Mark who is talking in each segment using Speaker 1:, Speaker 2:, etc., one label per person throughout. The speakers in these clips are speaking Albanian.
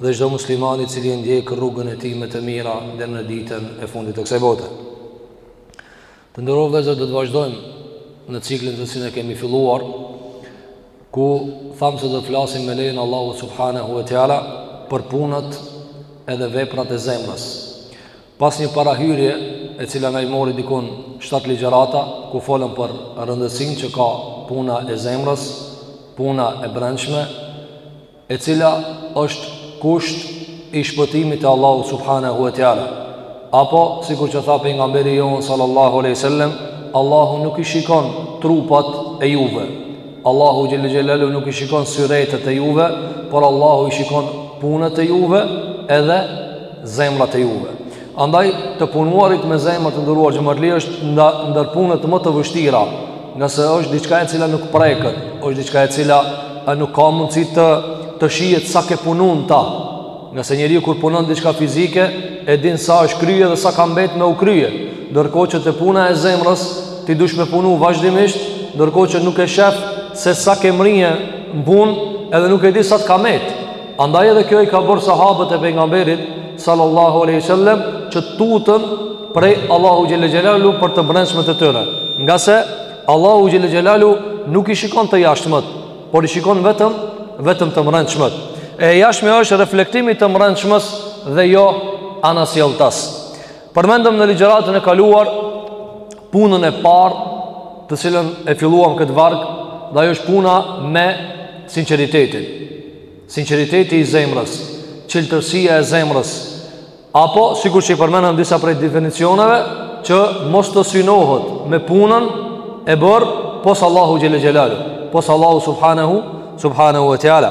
Speaker 1: dhe çdo muslimani i cili e ndjek rrugën e tij me të mira deri në ditën e fundit të kësaj bote. Të nderuar vëllezër, do të vazhdojmë në ciklin që ne kemi filluar, ku thamë se do të flasim me lejen e Allahut subhanahu wa taala për punët edhe veprat e zemrës. Pas një parahyrje e cila na i mori dikun 7 ligjërata, ku folëm për rëndësinë që ka puna e zemrës, puna e brendshme, e cila është kusht i shpëtimit te Allahu subhanahu wa taala. Apo sikur që tha pejgamberi jonë sallallahu alaihi wasallam, Allahu nuk i shikon trupat e juve. Allahu xhelle xhelalu nuk i shikon syretet e juve, por Allahu i shikon punët e juve edhe zemrat e juve. Andaj të punuarit me zemra të nderuar xhematli është ndër punët më të vështira, ngase është diçka e cila nuk preket, është diçka e cila a nuk ka mundësi të të shihet sa ke punu në ta. Ngase njeriu kur punon diçka fizike, e din sa është krye dhe sa ka mbet me u krye. Ndërkohë që te puna e zemrës, ti dush me punu vazhdimisht, ndërkohë që nuk e shef se sa ke mrri në punë, edhe nuk e di sa të ka mbet. Andaj edhe kjo i ka bërë sahabët e pejgamberit sallallahu alaihi wasallam që tuten prej Allahu xhelle xhelalu për të brendshmet e tyre. Ngase Allahu xhelle xhelalu nuk i shikon të jashtmet, por i shikon vetëm vetëm të brendshmet. E jashtmja është reflektim i të brendshmes dhe jo anasjelltas. Përmendëm në ligjëratën e kaluar punën e parë të cilën e filluam këtë varg dhe ajo është puna me sinqeritetin. Sinqeriteti i zemrës, çiltërsia e zemrës. Apo sikur që i përmendëm disa prej definicioneve që mos të synohet me punën e bërë pos Allahu xhelle xhelalu, pos Allahu subhanahu subhanahu wa taala.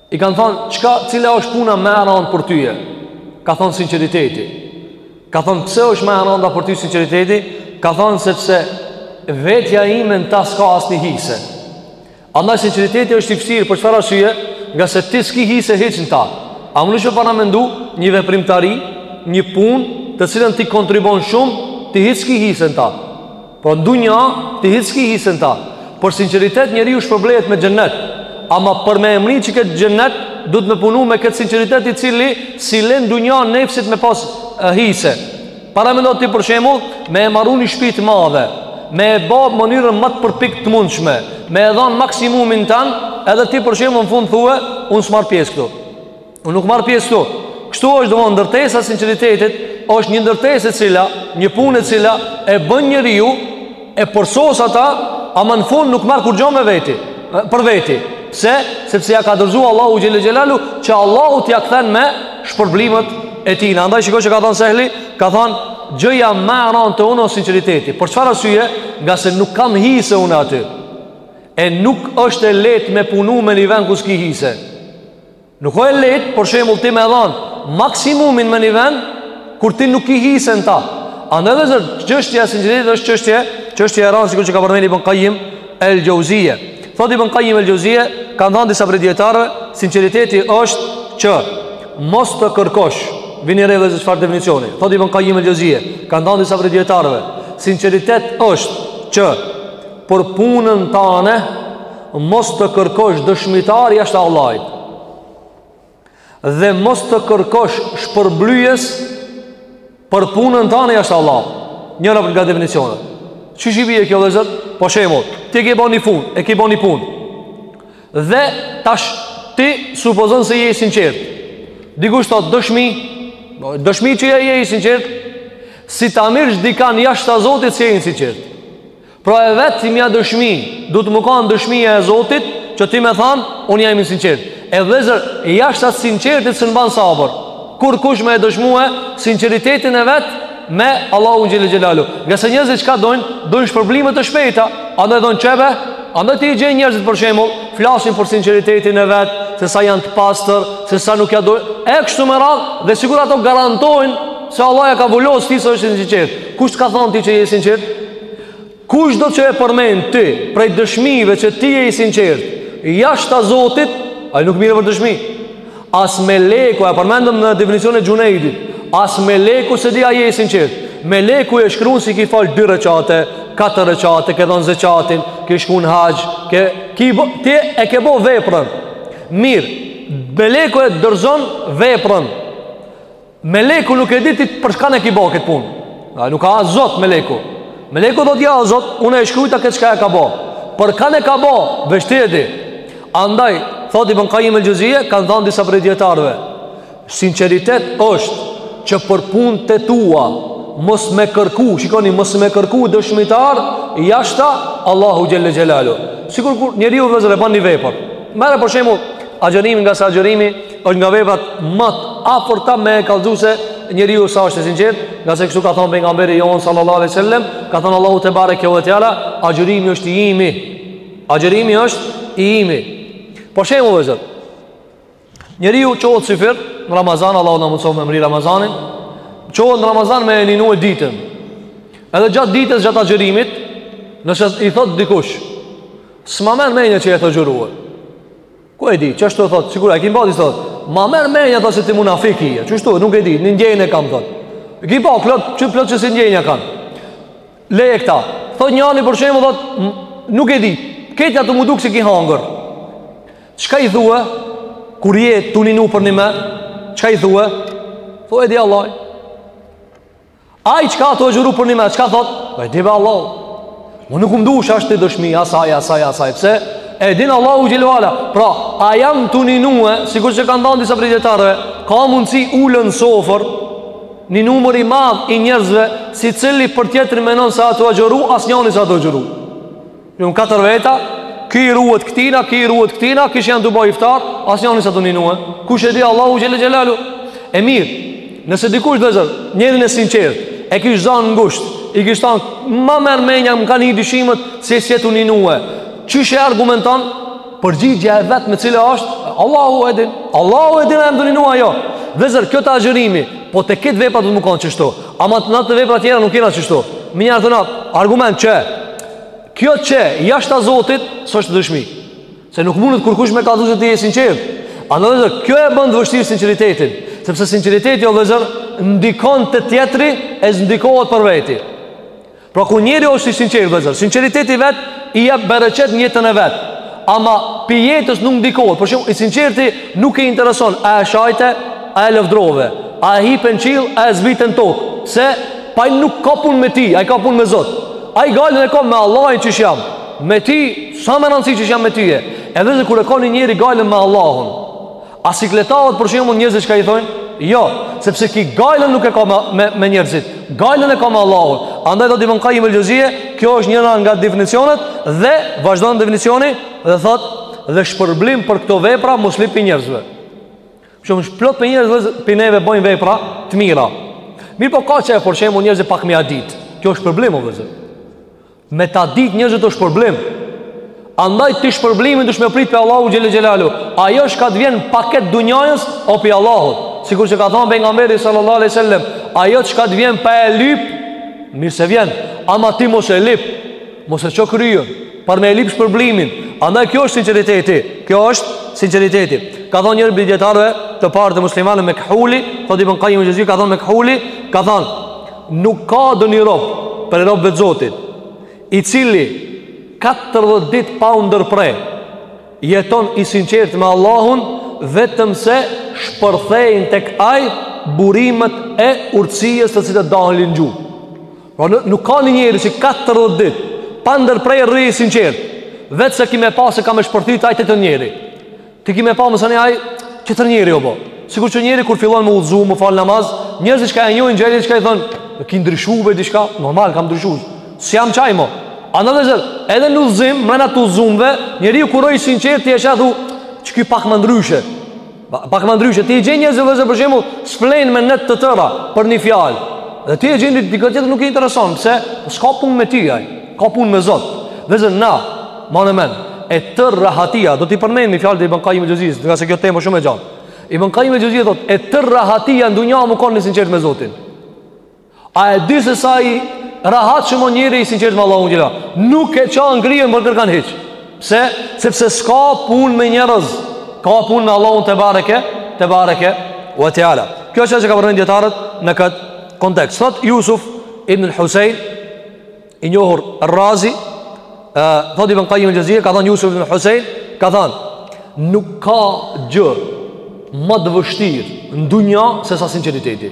Speaker 1: I kanë thonë, çka, cila është puna ma e randë për tyje? Ka thonë sinqeriteti. Ka thonë, pse është ma e randa për ty sinqeriteti? Ka thonë, sepse vetja ime në ta s'ka asnjë hise. Andaj sinqeriteti është i vshtirë për çfarë arsye, ngase ti s'ki hise hiç në ta. A munesh paramendu një veprimtari, një punë, të cilën ti kontribon shumë, ti hiç s'ki hise në ta. Po n'dunja ti hiç s'ki hise n'ta. Për sinqeritet njeriu shpërblehet me xhennet. Ama për me e mrri këtë xhennet duhet me punu me këtë sinqeritet i cili s'i le n'dunja nefsit me pas e, hise. Paramendo ti për shembull me e maru një shtëpi të madhe, me e bë në mënyrën më të përpiktë të mundshme, me e dhan maksimumin tand, edhe ti për shembull në fund thue un s'marr pjesë këtu. Unë nuk marr pjesë këtu. Kështu është domon ndërtesa e sinqeritetit, është një ndërtesë e cila, një punë e cila e bën njeriu e porsos ata, ama në fund nuk marr kurgjo me veti, për veti. Pse? Sepse ia ka dorëzuar Allahu xhelel xhelalu që Allahu t'ia kthen me shpërblimet e tij. Andaj shiko çka ka thënë Sehli, ka thënë gjëja më e rëndë te unë është sinqeriteti. Për çfarë arsye? Nga se nuk kam hise unë aty. E nuk është e lehtë me punu me një vend ku s'ki hise. Nuk o e lehtë, për shembull ti me dhanë, maksimumin me një vend, kur ti nuk ki hise n'ta. Andaj vllezër, çështja e sinqeritetit është çështje, çështje e ranë, sikur që ka përmen Ibën Kajim el Xhevzije. Thotë Ibën Kajim el Xhevzije, kanë thanë disa prej dijetarëve, sinceriteti është që mos të kërkosh, vini re vllezër çfarë definicioni. Thotë Ibën Kajim el Xhevzije, kanë thanë disa prej dijetarëve, sinqeritet është që për punën tane, mos të kërkosh dëshmitar jashtë Allahut. Dhe mos të kërkosh shpërblyes për punën tënde jashtë Allahut. Njëra prej nga definicionet. Qysh i bie kjo vllezër? Për shembull, ti e ke bo një punë, e ke bo një punë. Dhe tash ti supozon se je i sinqert. Dikush thotë dëshmi, dëshmi që je i sinqert, si ta mirrsh dikan jashtë Zotit se je i sinqert. Pra e vetmja dëshmi duhet me kanë dëshmia e Zotit Që ti me thanë, unë jam i sinqert E vllezër, jashta të sinqertit s'e mban sabër kurkush me e dëshmue sinqeritetin e vet me Allahun xhele xhelalu Ngase njerëzit çka dojnë Dojnë shpërblime të shpejta Andaj dojnë qe pe Andaj ti i gjen njerëzit për shembull Flasin për sinqeritetin e vet Se sa janë të pastër Se sa nuk ia dojnë E kështu me radhë Dhe sikur ata garantojnë Se Allahu ia ka vulos se ti, se është i sinqert Kush të ka thonë ty që je i sinqert Kushdo që e përmend ti prej dëshmive që ti je i sinqert, jashta Zotit, ai nuk mirret për dëshmi. As meleku, e përmendëm në definicionin e Xhunejdit, as meleku s'e di a je i sinqert. Meleku e shkrun se ki falë dy reqate, katër reqate, ke dhonë zeqatin, ke shku në haxh, ke, ki bo, ti e ke bo veprën. Mirë, meleku e dorëzon veprën. Meleku nuk e di ti për kanë e ki bo këtë punë. Nuk ka qasje Zot meleku. Meleku thotë ja Zot, unë e shkrujta këtë çka e ka bo. Për kanë e ka bo, veç ti e di. Andaj, thotë Ibën Kajim el Xhevzije, kanë thanë disa prej dijetarëve. Sinqeritet është që për punët e tua, mos me kërku, shikoni, mos me kërku dëshmitar, jashta Allahu xhele xhelalu. Sikur kur njeriu vllezër e ban një vepër. Merre për shembull, agjërimi ngase agjërimi, është nga veprat më të afërta me kallëzu se njeriu sa është i sinqertë, ngase kështu ka thënë pejgamberi jonë sallallahu alaihi wasallam, ka thënë Allahu tebareke ve teala, agjërimi është i imi. Agjërimi është i imi. Për shembull vllezër njeriu çohet syfyr Në Ramazan, Allahu na mundësoftë me mrri Ramazanin çohet në Ramazan me e ninue ditën Edhe gjatë ditës gjatë agjërimit Nëse i thot dikush s'ma merr menja që je tu agjëru Ku e di, qashtu thotë, sikur e kim pa disa thotë, ma merr menja thotë se ti munafik je, qashtu nuk e di, një ndjenjë e kam thotë. E kim pa, plot, që plot që qësi ndjenja kanë. Leje këta, thotë njani për shembull, thotë, nuk e di, ti je tu m'u dukë se ki hangër. Çka i thue, kur je tu ninu përnime, çka i thue, thotë e di Allah, Ai që a tu agjëru përnime, çka thot? Po e di be Allahu. Mo nuk më dush as ti dëshmi, as aj, as aj, as aj, pse? E din Allahu xhelle ve ala. Pra, a jam tu ninue, sikur që kanë thanë disa pi dijetarëve, ka mundësi ulen n'sofër, një numër i madh i njerëzve, secili për tjetrin menon se a tu agjëru, asnjani s'a tu agjëru. Në katër veta, ky i ruhet këtina, ky i ruhet këtina, kishe janë tu bo iftar, asnjani s'a tu ninue. Kush e di Allahu xhel xhelalu? E mirë. Nëse dikush vllezër, njerin e sinqertë, e kish zon ngusht, i kish thon, "Ma merr menja, më kanë hi dyshimet se s'je tu ninue." Qysh e argumenton? Përgjigja e vetme cila është Allahu e din. Allahu e din a jam tu ninu a jo. Vllezër kjo te agjërimi, po te krejt veprat duhet me kanë qështu. Ama na te veprat tjera nuk jena qështu. Me ja thonë, argument që Kjo që jashta Zotit, s'është dëshmi. Se nuk mundet kërkush me kallzu se ti je i sinqertë. Andaj vllezër kjo e bën të vështirë sinqeritetin. Sepse sinqeriteti o vllezër, ndikon te tjetri e s'ndikohet për veti. Pra kur njeri është i sinqertë vllezër, sinqeriteti i vet i jep bereqet n'jetën e vet. Ama pi jetës nuk ndikohet. Për shembull, i sinqerti nuk i intereson a e shajte, a e lëvdove, a e hipe n'qill, a e zbrite n'tokë. Se Po ai nuk ka punë me ty, ai ka punë me Zot. Ai gajlen e ka me Allahin qysh jam me të, s'a me rënësi qysh jam me tyje. E vllezër kur e ka një njeri gajlen me Allahun. A sikletohet për shembull njerëzit çka i thojnë? Jo, sepse ky gajlen nuk e ka me, me, me njerëzit. Gajlen e ka me Allahun. Andaj do t'i mënkaj i mëllëgjëzije, kjo është njëra nga definicionet dhe vazhdon definicioni dhe thot dhe shpërblim për këto vepra mos lyp pi njerëzve. Shumë plot pi njerëzve pi neve bojnë vepra të mira. Mirëpo ka qef për shembull njerëzit pak me ja ditë. Kjo është shpërblim o vllezër. Me ta ditë njerëzit është shpërblim. Andaj ti shpërblimin dush me prit pi Allahut xhelle xhelalu. Ajo çka të vjen pi kët dunjajës o pi Allahut. Sikur që ka thonë pejgamberi sallallahu aleyhi sallem. Ajo çka të vjen pa e lyp, mirë se vjen. Ama ti mos e lyp, mos e ço kryen. Për me e lyp shpërblimin Andaj kjo është sinqeriteti Kjo është sinqeriteti Ka thonë njëri pi dijetarëve të parë të muslimanëve Mekhuli Thotë Ibn Kajim Xhevziu Ka thonë Mekhuli Ka thonë Nuk ka ndonjë rob Prej robve të Zotit I cili 40 ditë pa ndërpre Jeton i sinqert me Allahun Vetëm se shpërthejnë tek ai Burimet e urtësisë të cilat dalin në gjuhë Po nuk ka një njeri që 40 ditë pa ndërpre rri i sinqert. Vetëm se ki me pa se ka me shpërthy ajtë të njeri. Ti ki me pa mësani aj, tjetër njeri u bo. Sikur që njeri kur fillon m'u udhëzu, me falë namaz, njerëzit që ka e njohin gjerit çka i thonë, ki ndryshu be diçka, normal kam ndryshu, s'jam qaj mo. Andaj vllezër, edhe në udhëzim, mrena të udhëzumve, njeriu kur o i sinqert, ti e sheh, thu, qiky pak më ndryshe. Pak më ndryshe, ti i gjen njerëzit vllezër për shembull, s'flenë me net të tëra për një fjalë. Dhe ti e gjen një dikë tjetër nuk i intereson, pse s'ka punë me ty, ai ka punë me Zotin. Vllezër, na, mani në men, e tërë rahatia, do t'i përmendim një fjalë të Ibn Kajim Xhevzis, ngase kjo temë shumë e gjatë. Ibn Kajim Xhevziu thotë, e tërë rahatia në dunja me konë i sinqertë me Zotin. A e di se sa i rahatshëm o njeri i sinqertë me Allahun xhele. Nuk e çan kryen për kërkan hiç. Pse? Sepse s'ka punë me njerëz. Ka punë me Allahun tebareke, tebareke ve teala. Kjo është ajo që kanë përmendur dijetarët në këtë kontekst. Thotë Jusuf ibn el-Husejn i njohur Razi, ë, thotë Ibn Kajim el-Xhevzije ka thënë Jusuf ibn el-Husejn, ka thënë nuk ka gjë më të vështirë në dunja se sa sinqeriteti.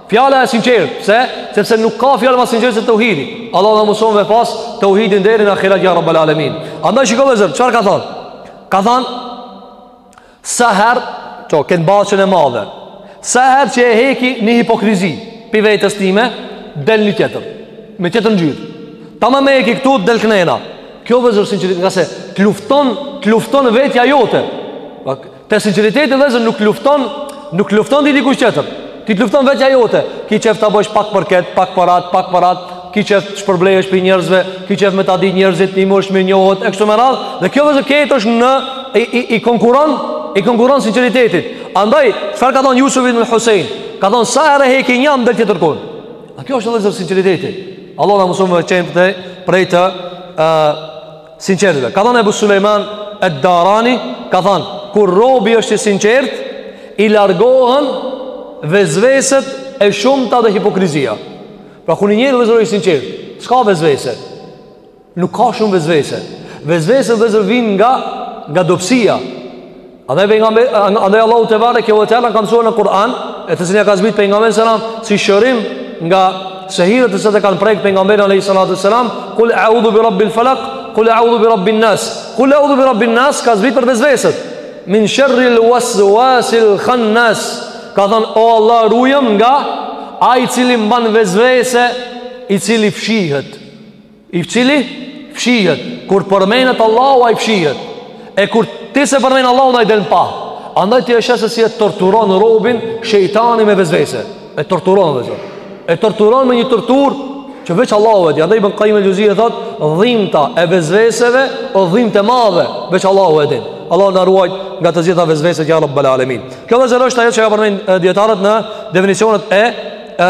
Speaker 1: Fjala e sinqertë, pse? Sepse nuk ka fjalë më sinqertë se tauhidi. Allahu na mundëso me pas tauhidin deri në ahiret ja rabbal alamin. Andaj shikoni vllezër, çfarë ka thënë? Ka thënë sa herë to ken bashën e madhe. Sa herë që e heki një hipokrizi, pi vetes time del një tjetër. Me tjetër ngjyrë. Taman e heki këtu del knena. Kjo vllezër sinqeriteti ngase të lufton, të lufton vetja jote. Te sinqeriteti vllezër nuk lufton, nuk lufton ty dikush tjetër. Ty të lufton vetja jote. Ki qejf ta bësh pak për kët, pak për at, pak për at. Ki qejf të shpërblehesh pi njerëzve, ki qejf me ta ditë njerëzit, ti mosh me njohët e kështu me radhë. Dhe kjo vllezër këtë është në i, i, i konkuron, i konkuron sinqeritetit. Andaj, çfarë ka thënë Jusuf ibn Husejn? Ka thënë sa herë heki njën del tjetërkun. A kjo është vllezër sinqeriteti. Allah na mundëso me qenë prej të ë Sinqertëve. Ka thënë Ebu Sulejman ed-Darani, ka thënë, kur robi është i sinqert, i largohen vesveset e shumta dhe hipokrizia. Pra kur një njeri vllezër o i sinqert, s'ka vesvese. Nuk ka shumë vesvese. Vesveset vllezër vijnë nga nga dobësia. Andaj pejgamberi andaj Allahu tebareke ve teala na ka mësuar në Kur'an, e të cilin e ka zbrit pejgamberi selam si shërim nga sehirat që e kanë prek pejgamberin alayhi salatu selam, kul a'udhu bi rabbil falaq, kul a'udhu bi rabbin nas. Kul a'udhu bi rabbin nas ka zbrit për vezveset. Min sharri al-waswasil khannas. Ka thon o Allah rujem nga ai i cili ban vezvese i cili fshihet. I cili fshihet, kur përmenet Allahu ai fshihet, e kur ti s'e përmen Allahun ai del n'pah. Andaj ti e sheh se si e torturon robin shejtani me vezvese. E torturon vllezër. E torturon me një tortur që veç Allahu e di. Andaj Ibn Kajim el Xheuzije thot, dhimta e vezveseve o dhimt e madhe, veç Allahu e di. Allahu na ruajt nga të gjitha vezveset ja rabbel alemin. Kjo vllezër është ajo që kanë përmen dijetarët në definicionet e... e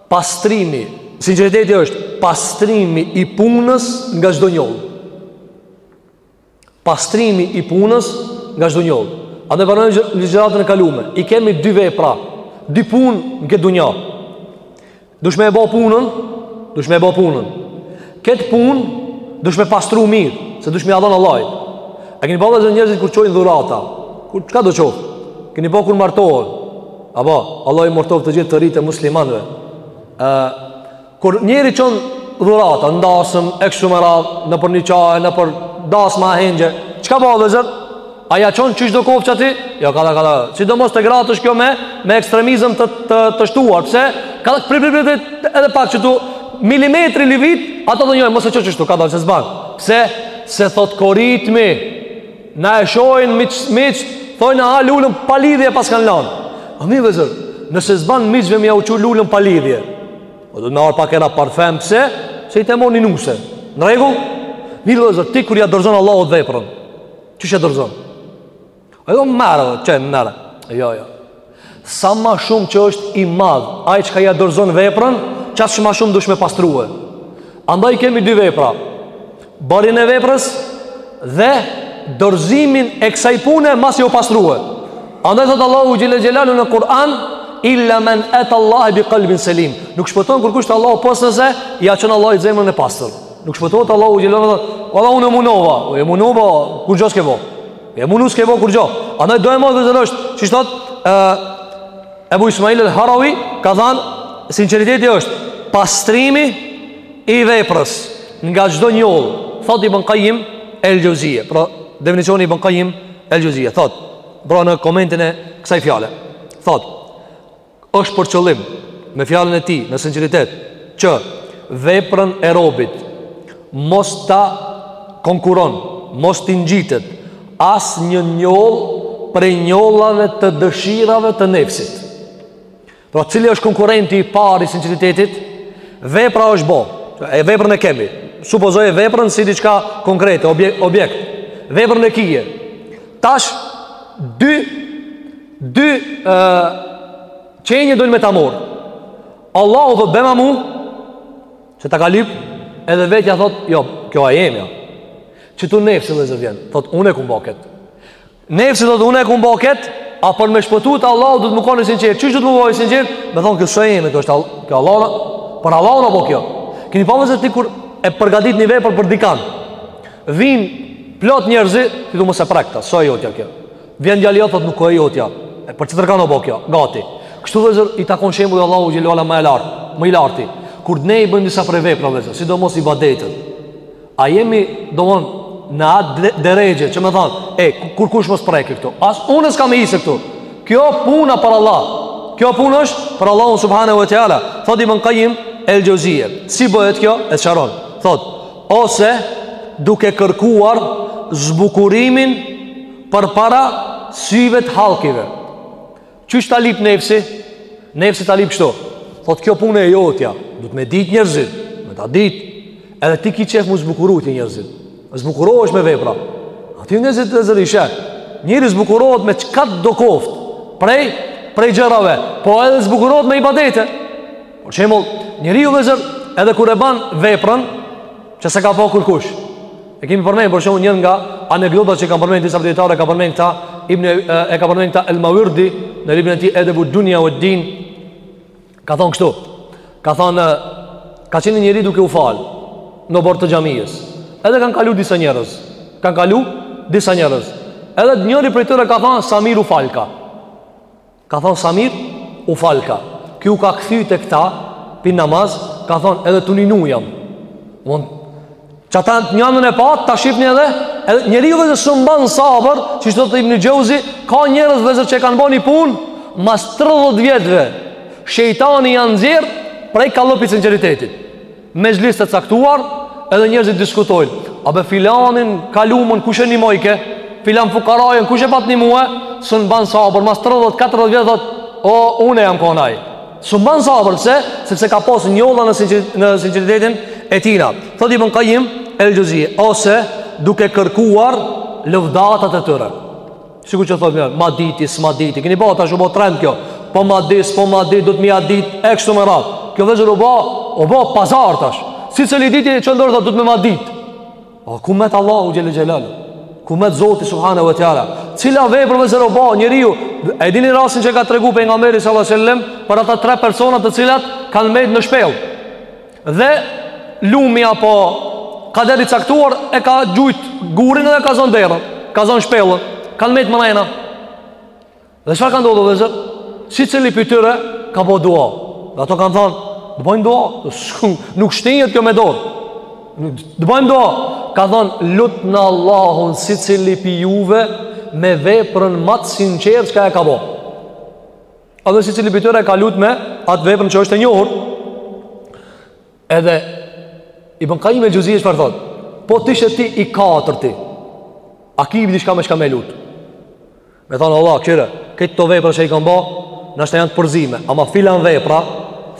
Speaker 1: Pastrimi, sinqeriteti është pastrimi i punës nga çdo njollë. Pastrimi i punës nga çdo njollë. Andaj pra në ligjëratën e kalume, i kemi dy vepra, dy punë në këtë dunja. Dush me e bo punën,
Speaker 2: dush me e bo punën. Këtë punë, dush me e pastru mirë, se dush me ja dhon Allahit. A keni pa vllezër njerëzit kur çojnë dhurata, kur çkado qoftë, keni pa kur martohen, Apo, Allahu i martoftë gjithë të rinjtë e muslimanve e, Kur njeri çon dhurata, n'dasëm, e kështu me radhë, nëpër një çaj, nëpër dasma, ahengje Çka ban vllezër? A ja çon qysh do koftë ti? Jo, kadal, kadal, sidomos te gratë është kjo me, me ekstremizëm të, të, të shtuar Pse? Kadal, prit, prit, prit, prit, edhe pak qëtu milimetri livit Ato dhe njojë, mos e ço qështu, kadal, se s'ban Pse, se thot koritmi Na e shohin miqt, thonë ha lulen pa lidhje paskan lanë. A mirë vllezër, nëse s'ban miqve me jau çu lulen pa lidhje. O do të marr pak era parfem pse? Se i të moni nuse. Në rregull? Mirë vllezër, ti kur ja dorëzon Allahut veprën. Qysh ja dorëzon? A jo merre, qe merre. Jo, jo. Sa ma shumë që është i madh, ai çka ja dorëzon veprën, qaq ma shumë dush me pastrue. Andaj kemi dy vepra, barjen e veprës dhe dorëzimin e kësaj pune masi o pastrue. Andaj thotë Allahu xhel-le xhelaluhu në Kur'an, illa men etAllahe bi kalbin selim. Nuk shpëton kërkush te Allahu pos nëse ja çon Allahit zemrën e pastër. Nuk shpëton te Allahu xhel-le xhelaluhu, valla unë e munova, e munova, kurgjë s'ke bo. E munu s'ke bo kurgjo Andaj dojë mojë vllezër është Siç thotë Ebu Ismail el Harawi Ka thanë Sinceriteti është Pastrimi I veprës Nga çdo njollë Thot Ibn Kajim El Xheuzije Pra definicioni i Ibn Kajim El Xheuzije Thot Pra në komentin e kësaj fjale Thot është për qëllim me fjalën e tij në sinqeritet që veprën e robit mos ta konkuron, mos t'i ngjitet as një njollë prej njollave të dëshirave të nefsit. Pra cili është konkurenti i parë i sinqeritetit? Vepra është bo, e veprën e kemi. Supozoje veprën si diçka konkrete, objekt. Veprën e kije. Tash dy Dy qenje dojn me ta marr. Allahu thot bëma mu se ta ka lip edhe vetja thot, jo, kjo a jemja. Jo. Qitu nefsi, vllezër, vjen, thot, unë e kum bo ket. Nefsi thot, unë e kum bo ket, a për me shpëtu te Allahu duhet me kon i sinqert. Qysh duhet me kon i sinqert? Me thonë, kjo s'o jemja, kjo është e Allahut, për Allahun o bo kjo. Kini pa, vllezër, ti kur e përgatit një vepër për dikan. Vin plot njerëz, ti thu mos e prek ta, s'o e jotja kjo. Vjen djali, jo, thot, nuk o e jotja. Për tjetërkan o bo kjo gati. Kështu vllezër i takon shembulli Allahut xhele ve ala më i lartë, më i larti. Kur ne i bëjmë disa prej veprave, vllezër, sidomos ibadetet. A jemi domethon në atë derexhe që me thon, e kurkush mos e prek këtu. As unë s'kam hise këtu. Kjo punë o për Allah. Kjo punë është për Allahun subhanehu ve teala. Thotë Ibn Kajim el Xheuzije. Si bëhet kjo? E sqaron. Thotë, ose duke kërkuar zbukurimin përpara syve të hallkive. Qysh ta lip nefsi? Nefsi ta lip kështu. Thot kjo punë e jotja, duhet me ditë njerëzit, me ta ditë. Edhe ti ki qejf m'u zbukuru te njerëzit. A zbukurohesh me vepra. A te njerëzit, vllezër, ishe. Njeri zbukurohet me çkado koft. Prej prej gjërave, po edhe zbukurohet me ibadete. Për shembull, njeriu vllezër edhe kur e bën veprën që s'e ka pa kurkush. E kemi përmend për shembull njërën nga anekdotat që kanë përmend disa dietarë ka përmend këta Ibn e ka përmend këta El Maverdi në librin e tij Edebu Dunja ved Din ka thon kështu ka thon ka qenë njëri duke u fal në oborr të xhamisë edhe kanë kalu disa njerëz kanë kalu disa njerëz edhe njëri prej tyre ka thon sa mirë u falka Ka thonë sa mirë u falka. Ky u ka kthy te këta, pi namaz, ka thonë edhe tu ninu jam. Mon, qata njënën e patë, ta shihni edhe, edhe njeriu, vllezër, s'un ban sabër, qysh thotë Ibn Xhevzi, ka njerëz, vllezër, që kanë bo një punë, mas 30 vjetve, shejtani ja nxjerr prej kallëpit sinqeritetit. Mexhlis të caktuar, edhe njerëzit diskutojnë. A be filanin, kalumën, kush e nimojke? Filan fukarajën, kush e pat nimue? S'un ban sabër, mas 30-40 vjetë, thot, o, une jam kon aj. S'un ban sabër, pse? Sepse ka pas njolla në, sinqer, në sinqeritetin e tijna. Thot Ibn Kajim el Xheuzije, ose duke kërkuar lëvdatat e tyre. Sikur që thotë njëri, ma diti, s'ma diti Keni pa, tash u bo trend kjo Po ma di, s'po ma di, duhet me ia dit E kështu me radhë Kjo vllezër u ba, u ba pazar tash Secili diti që ndërë dhe duhet me ma dit O, ku met Allahu xhele xhelaluhu Ku met Zoti Subhanehu ve teala Cila vepër vllezër u ba, njeriu E dini rastin që ka tregu pejgamberi sallallahu alejhi ve sellem Për ata tre personat të cilët Kanë met në shpellë Dhe lumi apo kaderi i caktuar e ka gjujt gurin dhe ka zonë derën, ka zonë shpellën, kanë met mrena. Dhe çfarë ka ndodhë vllezër? Secili pi tyre ka bo dua. Dhe ata kanë thanë, të bojmë dua, nuk shtyhet kjo me dorë. Të bojmë dua. Ka thanë, lutne Allahun secili pi juve me veprën ma të sinqertë çka e ka bo. Edhe secili pi tyre ka lut me atë veprën që është e njohur Edhe Ibn Kajim el-Xheuzije çfarë thot Po të ishe ti i katërti A ki diçka me çka me lut Me thonë Allah kqyre Këto vepra që i kam ba Nashta janë të përzime Ama filan vepra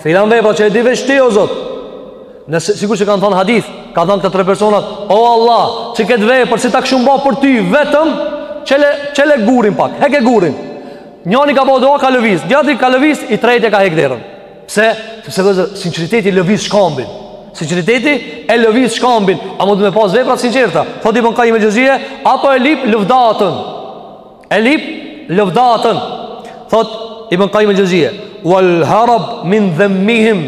Speaker 2: Filan vepra që e di veç ti o zot Në sikur që kanë thonë hadith Kanë thonë këta tre personat O Allah që këtë vepër se ta kisha ba për ty vetëm Çele, çele gurin pak Heke gurin Njani ka bo dua ka lëviz Tjetri ka lëviz i treti e ka hek derën Pse? Sepse vllezër sinqeriteti lëviz shkambin Sinqeriteti e lëviz shkambin Ama duhet me pas vepra të sinqerta Thot Ibn Kajim el-Xheuzije Apo e lyp lëvdatën E lyp lëvdatën Thot Ibn Kajim el-Xheuzije Wal harab min dhemmihim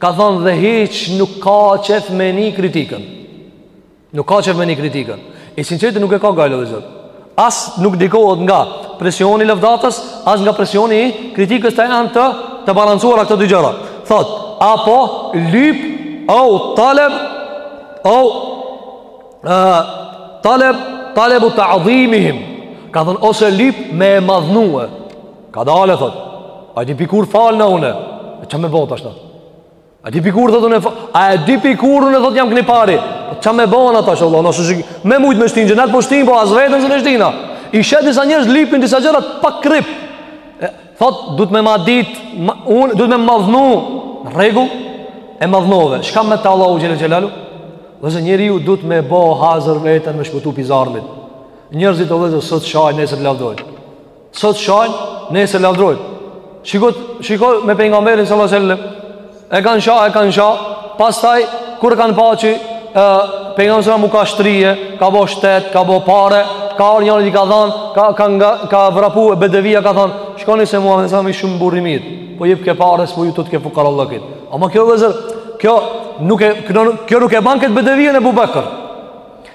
Speaker 2: Ka thonë dhe hiç nuk ka qef me ni kritikën Nuk ka qef me ni kritikën. I sinqerti nuk e ka gajle vllezër. As nuk ndikohet nga presioni i lëvdatës, as nga presioni i kritikës të janë të të balancuara këto dy gjëra. Thot, apo lyp au talab au ë talab talabu ta'zimihim. Ka thon ose lyp me e madhnue. Kadale thot. A e di pi kur falna unë. E ça me bo tash. A di pi kur thotë unë A e di pi kur unë thotë jam kon i pari po Ça me bo na tash Allah Në shë me mujtë me shti në xhenet po t'shtim po as veten s'un e shtina I sheh disa njerëz lypin disa gjëra pa krip e, Thotë duhet me ma dit ma, Unë duhet me madhnu Rregull e madhnove Çka met Allahu xhele xhelaluhu Vllezër njeriu duhet me bo hazër veten me shpëtu pi zjarmit Njerëzit o vllezër sot shajnë nesër lavdojnë Sot shajnë, nesër lavdrojnë. Shiko, shiko me pejgamberin sallallahu alajhi wasallam. E kanë sha, e kanë sha. Pastaj kur e kanë pa qi, ë pejgamberi sallallahu ka shtrije, ka bo shtet, ka bo pare, ka ardhur njëri i ka dhënë, ka ka nga, ka vrapu e bedevia ka thënë, shkoni se Muhamedi sallallahu alajhi shumë burr i mirë. Po jepke pare, s'po ju tutke fukarallëkit. Ama kjo vllezër, kjo nuk e kjo nuk e bën këtë bedevien Ebu Bekër.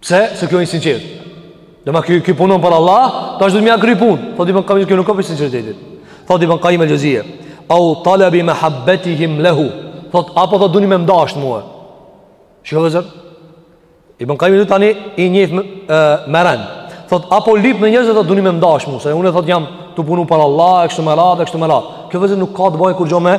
Speaker 2: Pse? Se ky është i sinqertë. Domethan ky, ky punon për Allah, tash duhet m'ja kry pun. Thot Ibn Kajjim, ky nuk ka për sinqeritetin. Thot Ibn Kajjim el-Xhevzije. Eu talabi mehabbetihim lehu. Thot, apo thot duni me m'dasht mu. Shiko vllezër. Ibn Kajjimi tani i njeh me, me rend. Thot, apo lip me njerëzit thot duni me m'dasht mu. Se une thot jam tu punu për Allah, e kështu me radhë, e kështu me radhë. Kjo vllezër nuk ka të bajë kurgjo me,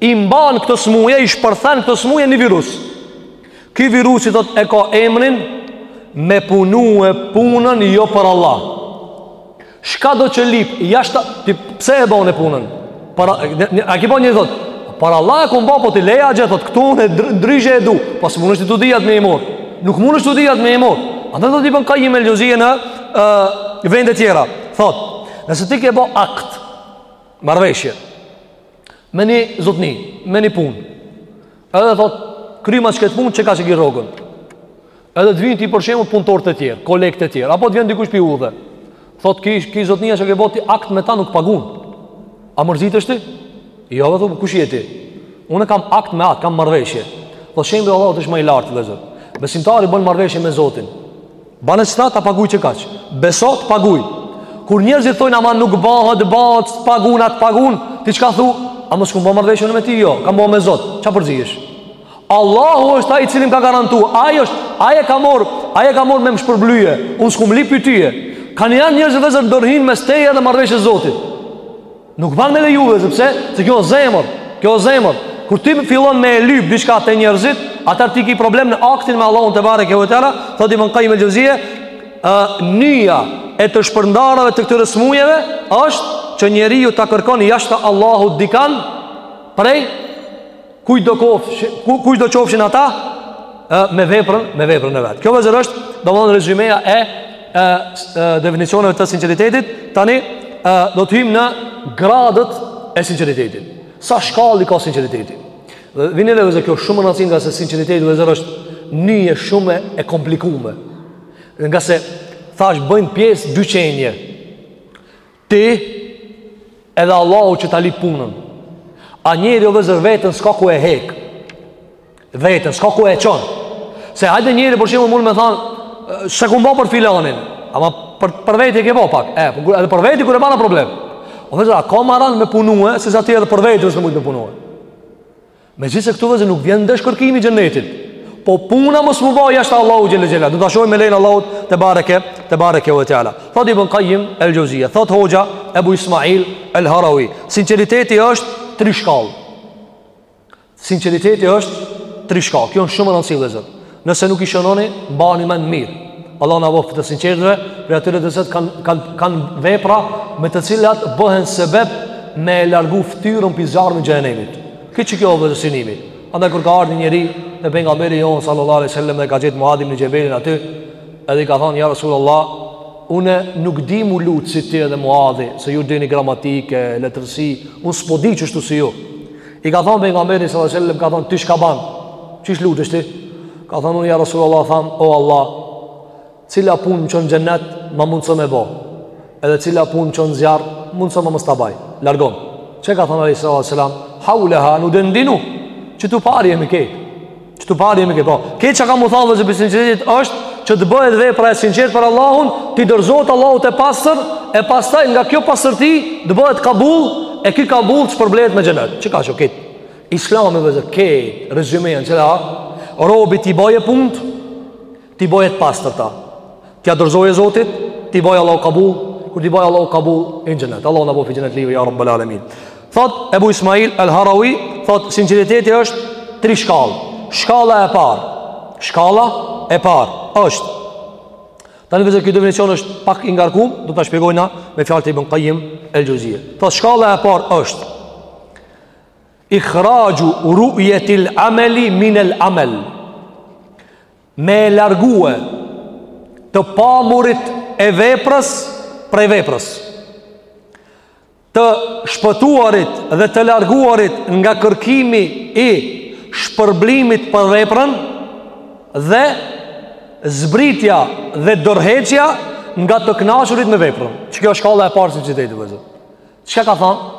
Speaker 2: i mban këto smuje, i shpërthen këto smuje një virus. Ky virusi thot e ka emrin me punue punën jo për Allah. Shkado që lip, jashta, ti pse e bane punën? Para, një, a ki bane një thot, për Allah e kum ba po ti leja gjë, thot, këtu ndryshe e du, po së mund është të dijat me i mor, nuk mundesh ti të dyjat me i mor. A në thot Ibn Kajjim el-Xhevzije në uh, vende tjera, thot, nëse ti ke bo akt, marrëveshje, me një zotni, me një pun. Edhe thot, kryma qët pun qekaq e ki rrogën. Edhe të vinë ty për shembull punëtorë të tjerë, kolegë të tjerë, apo të vjen dikush pi udhe. Thot, ki, ki zotnia që ke bo ti akt me ta nuk pagun. A mërzitesh ti? Jo, dhe thot, kush je ti? Unë kam akt me atë, kam marrëveshje. Thot, shembulli i Allahut ësht ma i lartë, vllezër. Besimtari bën marrëveshje me Zotin. Bane qëta ta paguj qekaq Beso të paguj Kur njerëzit thojnë ama nuk bahet, bahet, të pagun, a të pagun Ti çka thu? A mos kum bo marrëveshjen me ty jo Kam bo me Zot, ça përzihesh? Allahu është ai i cili m'ka garantu Ai është, ai e ka mor Ai e ka mor me më shpërblye Unë s'kum lip pi teje Kanë janë njerëzit vllezër ndërhin mes teje dhe marrëveshjes Zotit Nuk ban me lejue, sepse se kjo zemër, kjo zemër, kur ti fillon me e lyp diçka te njerëzit, atëherë ti ki problem në aktin me Allahun tebareke ve teala, thotë Ibn Kajjim el-Xhevzije, ë nyja e të shpërndarave të këtyre smujeve është që njeriu ta kërkon jashtë Allahut dikan prej Kushdo kofsh, kushdo qofshin ata me veprën, me veprën e vet. Kjo vllezër është domthon rezumeja e e, e definicioneve të sinqeritetit. Tani e, do të him në gradët e sinqeritetit. Sa shkallë ka sinqeriteti? Dhe vini re vllezër kjo shumë me rëndësi ngase sinqeriteti vllezër është nyje shumë e komplikuar. Ngase thash bëjnë pjesë dy qenie. Ti edhe Allahu që ta li punën. A njeriu vllezër vetën s'ka ku e hek. Vetën s'ka ku e çon. Se hajde njeri për shembull mun me thanë s'e kum ba për filanin, ama për për veti e ke bo pak. E, për, po, edhe për veti kur e bën problem. O vllezër, a ka ma rand me punue, se sa ti edhe për veti s'mun me punue. Megjithëse këtu vllezër nuk vjen ndesh kërkimi i xhennetit Po puna mos m'u ba jashtë Allahut xhele xhelaluhu Do ta shohim me lejen e Allahut tebareke Tebareke ve teala Thot Ibn Kajjim el-Xhevzije Thot hoxha Ebu Ismail el Harawi Sinqeriteti është tri shkall Sinqeriteti është tri shkall Kjo ësht shumë me rëndësi vllezër Nëse nuk i shënoni, mbani mend mirë. Allah na boftë të sinqertëve, prej atyre të cilët kanë kanë kanë vepra me të cilat bëhen sebeb me e largu fytyrën pi zjarrit të xhehenemit. Qekjo është vllezër synimi. Andaj kur ka ardhur njëri te pejgamberi jonë sallallahu alaihi wasallam dhe ka gjetë Muadh ibn Xhebelin aty, edhe i ka thënë ja Rasulullah, unë nuk di mu lut si ti edhe Muadhi, se ju dini gramatikë, letërsi, unë s'po di qeshtu si ju. I ka thonë pejgamberi sallallahu alajhi wasallam ka thonë ti çka ban? Qysh lutesh ti? Ka thonë unë ja Rasulullah tham, o Allah, cila punë më çon n'xhennet, ma mundso me bo. Edhe cila punë më çon n'zjarr, mundsoma mos ta baj. Largom. Qe ka thonë sallallahu alajhi wasallam, haulaha nudendinu. Qitu pari jemi krejt. Qitu pari jemi krejt. Po çka me thanë vllezër, sinqeriteti është që të bëhet vepra e sinqertë për Allahun, t'i dorëzohet Allahut e pastër, e pastaj nga kjo pastërti të bëhet kabull, e ky kabull të shpërblehet me xhenet. Qeky është krejt Islami vllezër, ke rezymenë që la, robi t'i bëjë punët, T'i boje të pastërta T'ja dorëzoje Zotit T'i boje Allahu kabul Kur t'i boje Allahu kabul Hin në xhenet Allah na boft pi xhenetlive Ja Rabbel Alemin Thot Ebu Ismail El Harawi Thot sinqeriteti është Tri shkallë Shkalla e parë Shkalla e parë është Tani vllezër ky definicion është pak i ngarkum Do ta shpjegojna me fjalët e Ibn Kajim El Xheuzije Thot shkalla e parë është Ikhraju rujetil ameli minel amel me e largue të pamurit e veprës prej veprës të shpëtuarit dhe të larguarit nga kërkimi i shpërblimit për veprën dhe zbritja dhe dorëheqja nga të kënaqurit me veprën qekjo shkalla e parë e sinqeritetit vllezër Çka ka thënë?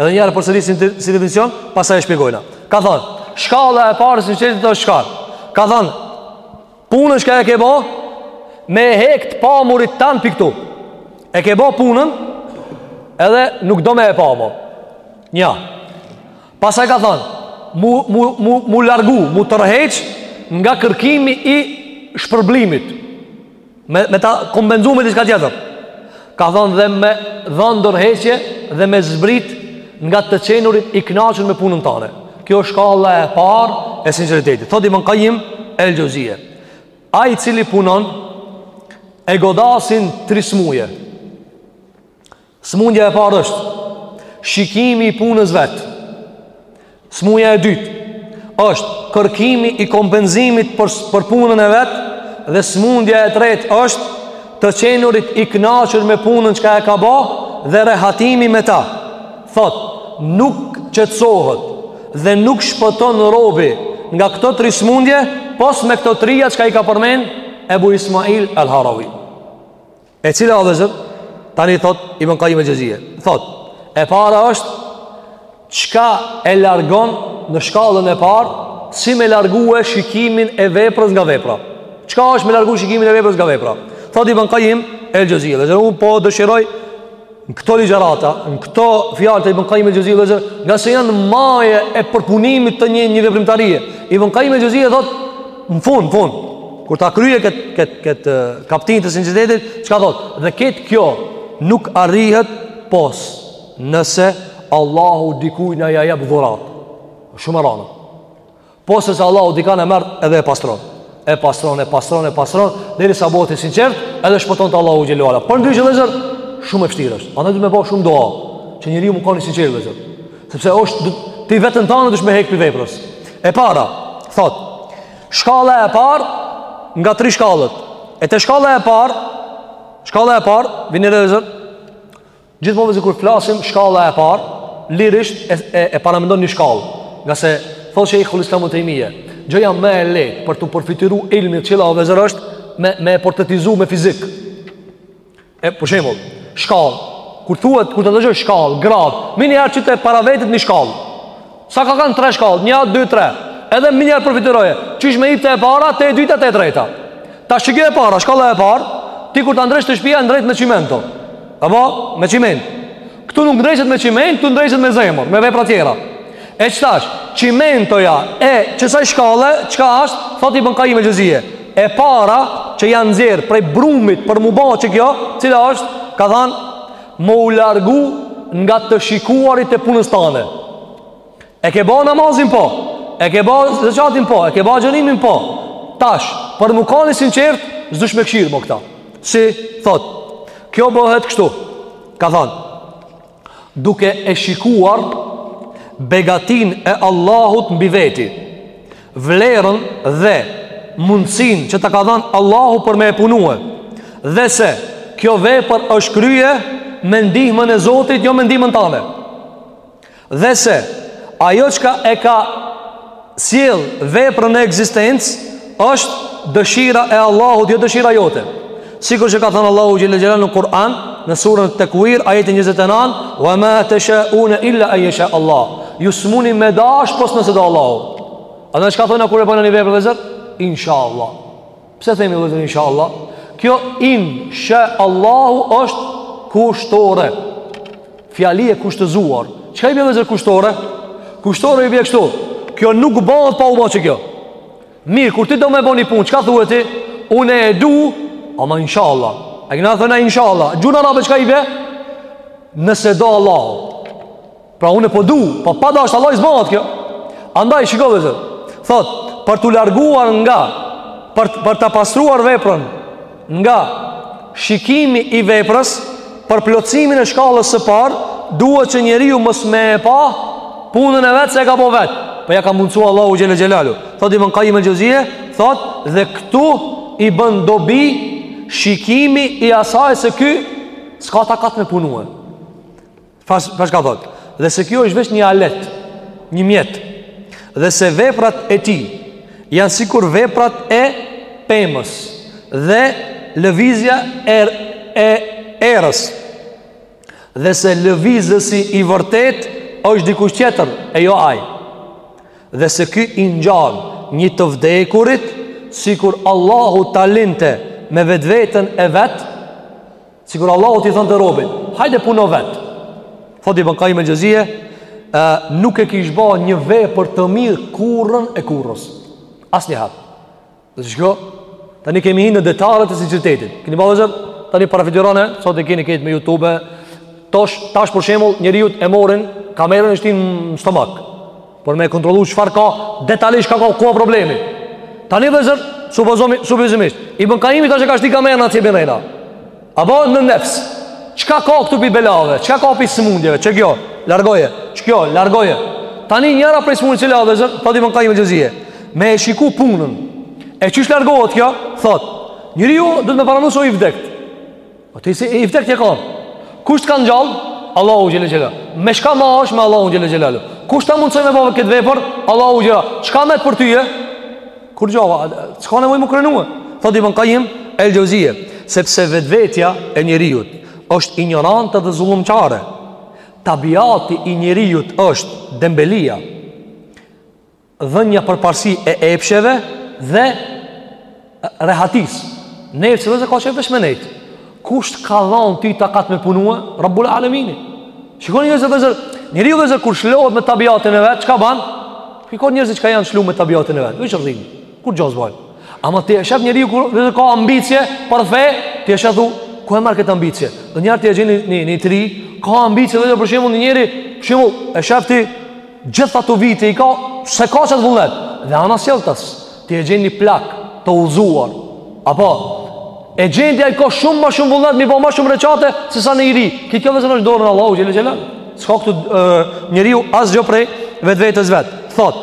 Speaker 2: Edhe njëherë përsërisim si, si definicion, pastaj e shpjegojna. Ka thënë, shkalla e parë e sinqeritetit është çka? Ka thënë, punën që e ke bë me hek të pamurit tan pi ktu. E ke bë punën edhe nuk do me e pa mo. Nja. Pastaj ka thënë, mu mu mu mu largu, mu tërheq nga kërkimi i shpërblimit. Me, me ta kompenzu me diçka tjetër Ka thonë dhe me dhanë dorëheqje Dhe me zbrit nga të qenurit i kënaqur me punën tane Kjo shkalla e parë e sinqeritetit Thot Ibn Kajim El Xheuzije Ai i cili punon E godasin tri smuje Smundja e parë është shikimi i punës vet. Smundja e dytë është kërkimi i kompenzimit për për punën e vet dhe smundja e tretë është të qenurit i kënaqur me punën çka e ka ba dhe rehatimi me ta. Thot, nuk qetësohet dhe nuk shpëton robi nga këto tri smundje, pos me këto trija çka i ka përmen Ebu Ismail El Haravi. E cila o vllezër, tani thot Ibn Kajim el Xhevzije. Thot, e para është, çka e largon në shkallën e parë, si me largue shikimin e veprës nga vepra. Çka është me largu shikimin e veprës nga vepra? Thot Ibn Kajim el Xhevzije. Vllezër, unë po dëshiroj, Në këto ligjërata, në këto fjalë të Ibn Kajim el Xhevzije vllezër, ngase janë maje e përpunimit të një një veprimtarie. Ibn Kajim el Xhevzije thot në fun, në fun, kur ta krye kët kët kët kaptinë të sinqeritetit, çka thot? Dhe kët kjo nuk arrihet pos nëse Allahu dikujt na ja jap dhurat. Shumë e ranë. Pos nëse Allahu dikan e merr edhe e pastron. E pastron, e pastron, e pastron, derisa bëhet i sinqert, edhe shpëton te Allahu xhele ue ala. Por ndryshe vllezër, shumë e vshtirë është. Ata duhet me ba shumë dua, që njeriu me kan i sinqert vllezër. Sepse është ti veten tane dush me hek pi veprës. E para, thot, shkalla e parë nga tri shkallët. E te shkalla e parë, shkalla e parë, vini re vllezër, Gjithmon vllezër kur flasim shkalla e parë, lirisht e, e, e paramendon një shkallë. Ngase, thotë Shejhul Islam Ibn Tejmije, gjëja ma e let për t'u përfytyru ilmi e cila o vllezër është me, me e portretizu me fizikë. E, për shemull, shkallë, kur thuhet, kur ta dëgjojsh shkallë, gradë, miniherë qite para vetit një shkallë. Sa ka kanë tre shkallë, një, dy, tre. Edhe menjiherë përfytyroje. Qysh me hip te e para, te e dyta, te e treta. Tash qekjo e para, shkalla e parë, ti kur ta ndreqsh te shpia, e ndreq me çimento. Apo, me çiment. Këtu nuk ndreqet me çiment, këtu ndreqet me zemër, me vepra tjera. E qetash, çimentoja e qësaj shkalle, çka ashtë, thot Ibn Kajim el Xhevzije. E para që janë nxjerr prej brumit për m'u ba qekjo, cila është, ka thanë, Me u largu nga të shikuarit e punës tane. E ke ba namazin po, e ke ba zeqatin po, e ke ba agjinimin po. Tash, për me kan i sinqert, s'dush me kshyr mo këta. Si, thot, kjo bëhet kështu, ka than, duke e shikuar begatin e Allahut mbi veti. vlerën dhe mundësin që ta ka dhanë Allahu për me e punue dhe se kjo vepër është krye me ndihmën e Zotit jo me ndihmën tane dhe se ajo çka e ka sjell veprën në ekzistencë është dëshira e Allahut jo dëshira jote Sikur se ka thënë Allahu xhelle xhelal në Kur'an, në surën At-Takwir, ajeti 29, "Wa ma tasha'una illa an yasha Allah." Ju smuni me dash pos nëse do Allahu. Edhe na çka thona kur e bona ni vepër vllezër? Inshallah. Pse themi vllezër inshallah? Kjo inshallahu është kushtore. Fjali e kushtëzuar. Çka i bjen vllezër kushtore? Kushtore i bjen kështu. Kjo nuk bahet pa u bo kjo. Mirë, kur ti do me bo një punë, çka thu ti? Unë e du, ama insha Allah. A kena thon a insha Allah. Gjuhën arabe çka i bjen? Nëse do Allah. Pra unë po du, po pa dasht Allahi s'bahet kjo. Andaj, shiko vllezër. Thot, për t'u larguar nga, për, për ta pastruar veprën, Nga shikimi i veprës për plotësimin e shkallës së parë, duhet që njeriu mos me e pa punën e vet se e ka bo vet. Po ja ka mundsu Allahu xhelle xhelalu. Thotë Ibn Qayyim el Jauziye, thotë dhe këtu i bën dobi shikimi i asaj se ky s'ka takat me punue. Pas pas ka thot, dhe se kjo është veç një alet, një mjet. Dhe se veprat e tij janë sikur veprat e pemës dhe lëvizja e e erës. Dhe se lëvizësi i vërtetë është dikush tjetër e jo ai. Dhe se ky i ngjan një të vdekurit sikur Allahu ta linte me vetveten e vet Sikur Allahu t'i thonte robit, hajde puno vetë. Thot Ibn Qayyim el Jauziye, nuk e kish ba një vepër të mirë kurrën e kurrës. Asnjëherë. Dhe shiko, tani kemi hi në detajet e sinqeritetit. Keni pa vllezër, tani parafytyrone, sot e keni këtë me Youtube, tosh, tash për shembull, njeriut e morin kamerën e shtinë në stomak. Por me e kontrollu çfarë ka detalisht çka ka, ku a problemi. Tani vllezër, supozomi, supozimisht, Ibn Qayyimi tash e ka shti kamerën atje mrena. Apo në nefs. Çka ka këtu pi belave? Çka ka pi smundjeve? Çe kjo? Largoje. Ç'kjo? Largoje. Tani njëra prej smundjeve cila vllezër, thot Ibn Qayyim Jauziye. Me e shiku punën. E qysh largohet kjo? Thot. Njeriu duhet me paramendu se o i vdekt. Po ti i vdekt je kon? Kush të ka ngjall? Allahu xhelle xhelal. Me çka mbahesh me Allahu xhelle xhelal. Kush ta mundsoi me ba ve këtë vepër? Allahu xhelal. Çka met për ty? Kurgja, s'ka nevojë m'u krenue? Thotë Ibn Qayyim El Jauziye, sepse vetvetja e njeriut është injorante dhe zullumqare. Tabiati i njeriut është dembelia. dhënja përparësi e epsheve dhe rehatis. Nefsi vllezër ka qejf veç me nejtë. Kush t'ka dhanë ty takat me punue? Rabbul Alemini. Shikoni njerëz vllezër. Njeriu vllezër kur shlohet me tabiatin e vet, çka ban? Shikoni njerëzit çka janë shlu me tabiatin e vet. Veç rrinë. Kurgjo s'bojnë. Ama ti e shef njeriu kur vllezër ka ambicje për fe, ti e shef thu, ku e merr këtë ambicje? Ndonjëherë ti e gjen një, një, një t'ri, ka ambicje vllezër për shembull një njeri, për shembull e shef ti gjithë ato vite i ka s'e ka qat vullnet dhe anasjelltas ti e gjen një plak të udhzuar apo e gjen ti ai ka shumë ma shumë vullnet me bo ma shumë reqate se sa një i ri kjo kjo vllezër është n'dorën Allahu xhelle xhelaluhu s'ka këtu njeriu asgjë prej vetvetes vet thot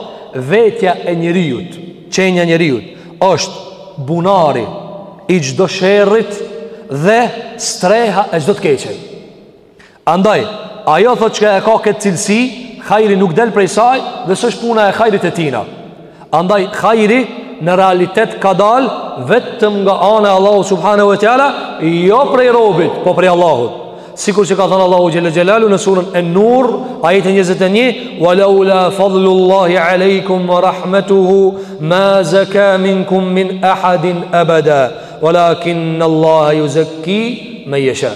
Speaker 2: vetja e njeriut qenja e njeriut është bunari i çdo sherrit dhe streha e çdo të keqe Andaj, ajo thot çka e ka këtë cilësi, hajri nuk del prej saj dhe s'është puna e hajrit e tina. Andaj, hajri në realitet ka dal vetëm nga ana e Allahut Subhanehu ue Teala, jo prej robit, po prej Allahut. Sikur që ka thënë Allahu Xhelle Xhelaluhu në surën En-Nur, ajetin 21, Wa laula fadlullahi alejkum wa rahmetuhu, ma zaka minkum min ahadin abada, walakin Allahe ju zekki men jesha.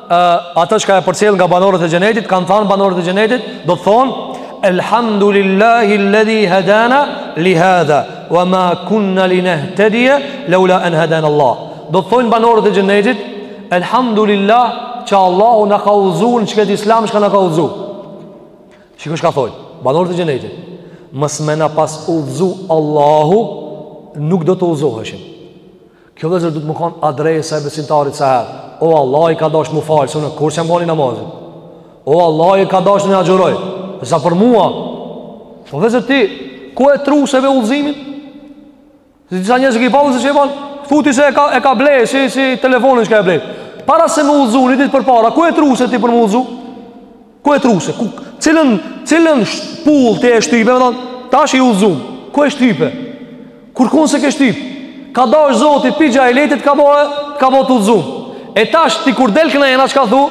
Speaker 2: atë çka e përcjell nga banorët e xhenetit, kanë thënë banorët e xhenetit, do të thonë Elhamdulillahi alladhi hadana li hadha wa ma kunna linahtadiya laula an hadana Allah. Do të thonë banorët e xhenetit, Elhamdulillah që Allahu na ka udhëzuar në qëket Islam çka na ka udhëzuar. Shiko çka thonë banorët e xhenetit. Mos me na pas udhëzu Allahu nuk do të udhëzoheshim. Kjo vllezër duhet me konë adresa e besimtarit sa herë. O Allahi ka dash m'u falë, se unë kurrë s'jam konë i namazit. O Allahi ka dash unë agjëroj, dhe sa për mua. Po vllezër ti, ku e truse be udhëzimin? Si disa njerëz ki pa vllezër që e banë, thu ti se e ka, e ka blejë, si, si telefonin çka e blejë. Para se m'u udhëzu, një ditë përpara, ku e truse ti për m'u udhëzu? Ku e truse? Ku cilën cilën pullë ti e shtype, me thon, tash i udhzum. Ku e shtype? Kërkun s'e ke shtyp. Ka dash Zoti pi xhahiletit ka bo ka bo t'udhzum. E tash ti kur del këna jena çka thu?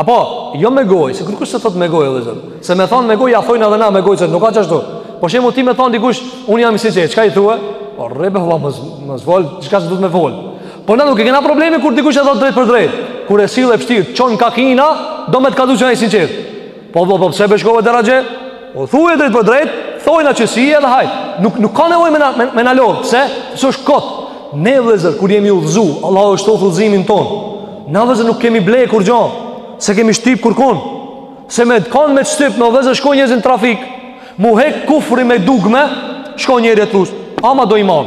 Speaker 2: Apo, jo me gojë, se kërkush s'e thot me gojë vllezër. Se me thon me gojë ja thojnë edhe na me gojë se nuk a qashtu. Për shembull ti me thon dikush, un jam i sinqertë, çka i thua? Po rren be vlla mos mos fol, çka s'duhet me fol. Po na nuk e kena probleme kur dikush e thot drejt për drejt. Kur e sill e pshtill, çon ka Kina, do me të kallxu që ai sinqert. Po po po, pse be shkove deri atje? Po thuaj drejt për drejt, thuaj na qesi edhe hajt. Nuk nuk ka nevojë me na me, me na lodh, pse? Se është kot. Ne vllezër kur jemi udhzu, Allahu është udhëzimin ton. Na vllezër nuk kemi ble kurgjë. S'e kemi shtyp kurkun. Se me kon me shtyp, o vllezër shkon njerëz në trafik. M'u hek kufri me dugme, shkon njeri e trus. Ama do iman.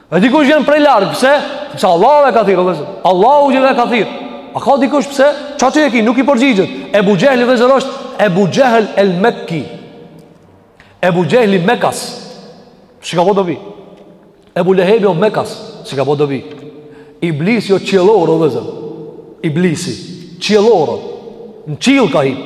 Speaker 2: E dikush vjen prej larg, pse? Sepse Allahu e ka thirrë, vëllazër. Allahu që e ka thirrë. A ka dikush pse qaty e ki, nuk i përgjigjet. Ebu Jehli vëllazër është Ebu Jehl el Mekki. Ebu Jehli Mekas. S'i ka bo dobi. Ebu Lehebi o Mekas. S'i ka bo dobi. Iblisi o qiellor, vëllazër. Iblisi, qiellor. Në qiell ka hip.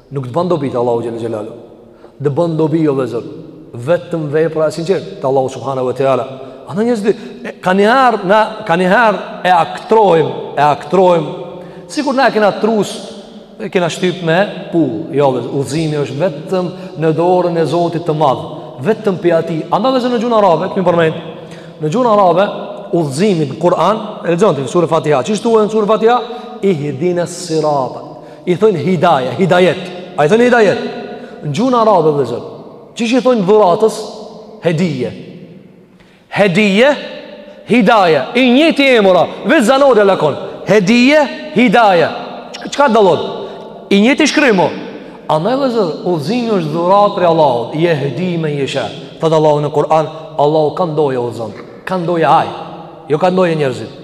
Speaker 2: Nuk të bën dobi te Allahu xhelle xhelaluhu. Të bën dobi o vllezër vetëm vepra e sinqertë te Allahu subhanahu wa taala. Ama njerëzit, kanjëherë, na kanjëherë e aktrojm, e aktrojm. Sikur na e kena trus, e kena shtyp me pullë. Jo vllezër, udhëzimi është vetëm në dorën e Zotit të Madh. Vetëm prej atij. Andaj vllezër në gjuhën arabe, kemi përmend. Në gjuhën arabe, udhëzimi në Kur'an, e lexon ti sura Fatiha. Qysh thu në sura Fatiha? Ihdina sirata. I thonë hidaje, hidajet A i thonë hidajet Në gjuhën arabe vllezër qysh i thonë dhuratës Hedije Hedije Hidaje I njëjti emër veç zanorja lakon Hedije Hidaje Çka dallon I njëjti shkrim Andaj vllezër Udhëzimi është dhurat prej Allahut Jehdi men jesha Thotë Allahu në Kur'an Allahu kan don e udhëzon Kan don ai Jo kan dojnë njerëzit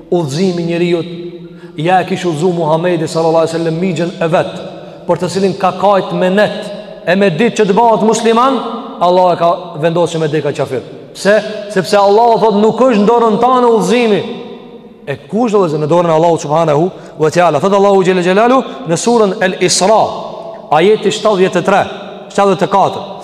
Speaker 2: Udhëzimi i njeriut ja e kish udhëzu Muhamedi sallallahu alaihi wasallam mixhën e vet, për të cilin ka kajt me net e me ditë që të bëhet musliman, Allahu e ka vendos që me dekë kafir. Pse? Sepse Allahu thot nuk është në dorën tane udhëzimi. E ku është, o vllezër, në dorën e Allahut subhanahu wa taala. Thot Allahu xhelle xhelaluhu në surën El Isra, ajeti 73, 74.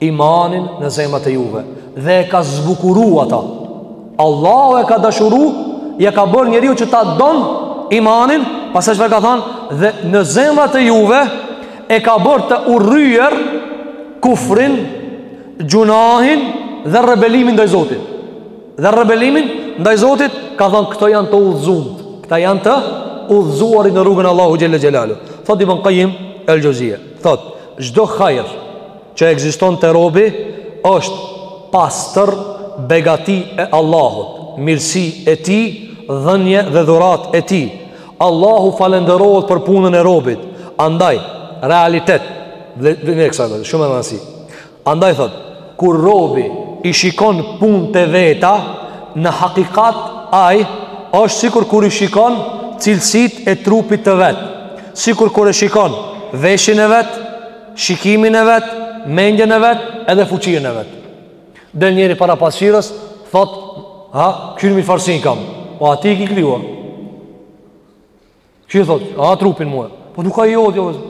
Speaker 2: imanin në zemrat e juve dhe e ka zbukuru ata. Allahu e ka dashuru, ja ka bërë njeriu që ta don imanin, pastaj çfarë ka thënë? Dhe në zemrat e juve e ka bërë të urryer kufrin, gjunahin dhe rebelimin ndaj Zotit. Dhe rebelimin ndaj Zotit ka thënë këto janë të udhëzuar. Këta janë të udhëzuarit në rrugën e Allahut xhelle xhelaluhu. Thot Ibn Kajim el-Xheuzije, thot çdo hajër që ekziston te robi është pastër begati e Allahut, mirësi e Tij, dhënie dhe dhuratë e Tij. Allahu falënderohet për punën e robit. Andaj, realitet, dhe ne kësaj vëllezër, shumë me rëndësi. Andaj thot, kur robi i shikon punët e veta, në hakikat ai është sikur kur i shikon cilësitë e trupit të vet. Sikur kur e shikon veshin e vet, shikimin e vet, mendjen e vet, edhe fuqinë e vet. Del njeri para pasqyrës thot, ha, kqyrmi çfarë syni kam. Po a ti i ki kriju a. Kqyre thot, ha, trupin mua. Po nuk ka jotja, vëllezër.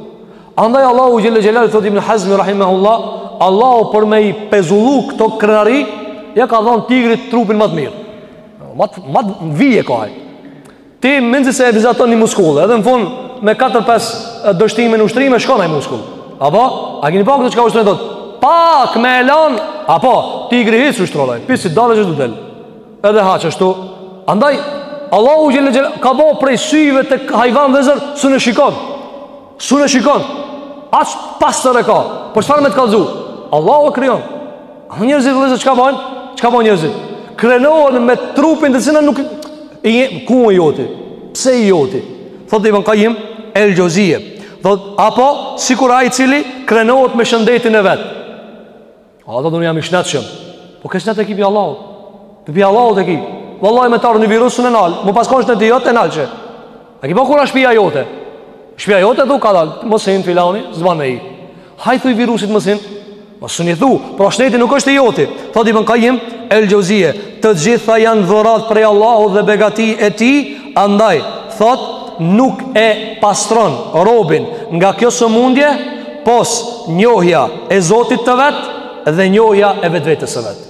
Speaker 2: Andaj Allahu Xhel-le Xhelaluhu, thot Ibn Hazmi, Rahimehullah, Allahu për me i pezullu këto krenari, ja ka dhonë tigrit trupin ma të mirë. Ma të, ma të, vija e ka ai. Ti mezi se e vizaton një muskull, edhe në fund me 4-5 dështime në ushtrime shkon ai muskull. Apo, a keni pa këta çka ushtrojnë, thot? Pak me e lan, apo tigri hiç s'ushtron ai. Prej si del qashtu del. Edhe ha qashtu. Andaj Allahu xhel xhel ka bë prej syve te hajvani vëllezër sun e shikon. Sun e shikon, aq pastër e ka. Për çfarë me të kallzu? Allahu e krijon. A njerëzit vëllezër çka bajnë? Çka bajnë njerëzit? Krenohen me trupin të cilin nuk i ku e joti. Pse i joti? Thotë Ibn Kajim El Xhevzije. Thotë apo sikur ai i cili krenohet me shëndetin e vet. A thotë unë jam i shnetshëm Po kët shnet e ki prej Allahut Prej Allahut e ki Vallahi me t'ra një virus sun e nal Me pas kon shneti jot e nalshe E ki pa kur a shpia jote Shpia jote thu kadalë Mos hin filani s'ban me hi Hajt thuj virusit mos hin Mos hin i thu Pra shneti nuk është i joti Thot Ibn Kajim El Xhevzije Të gjitha janë dhuratë prej Allahut Dhe begati e tij Andaj, thot, nuk e pastron robin nga kjo sëmundje, pos njohja e Zotit të vet dhe njohja e vetvetes të vet.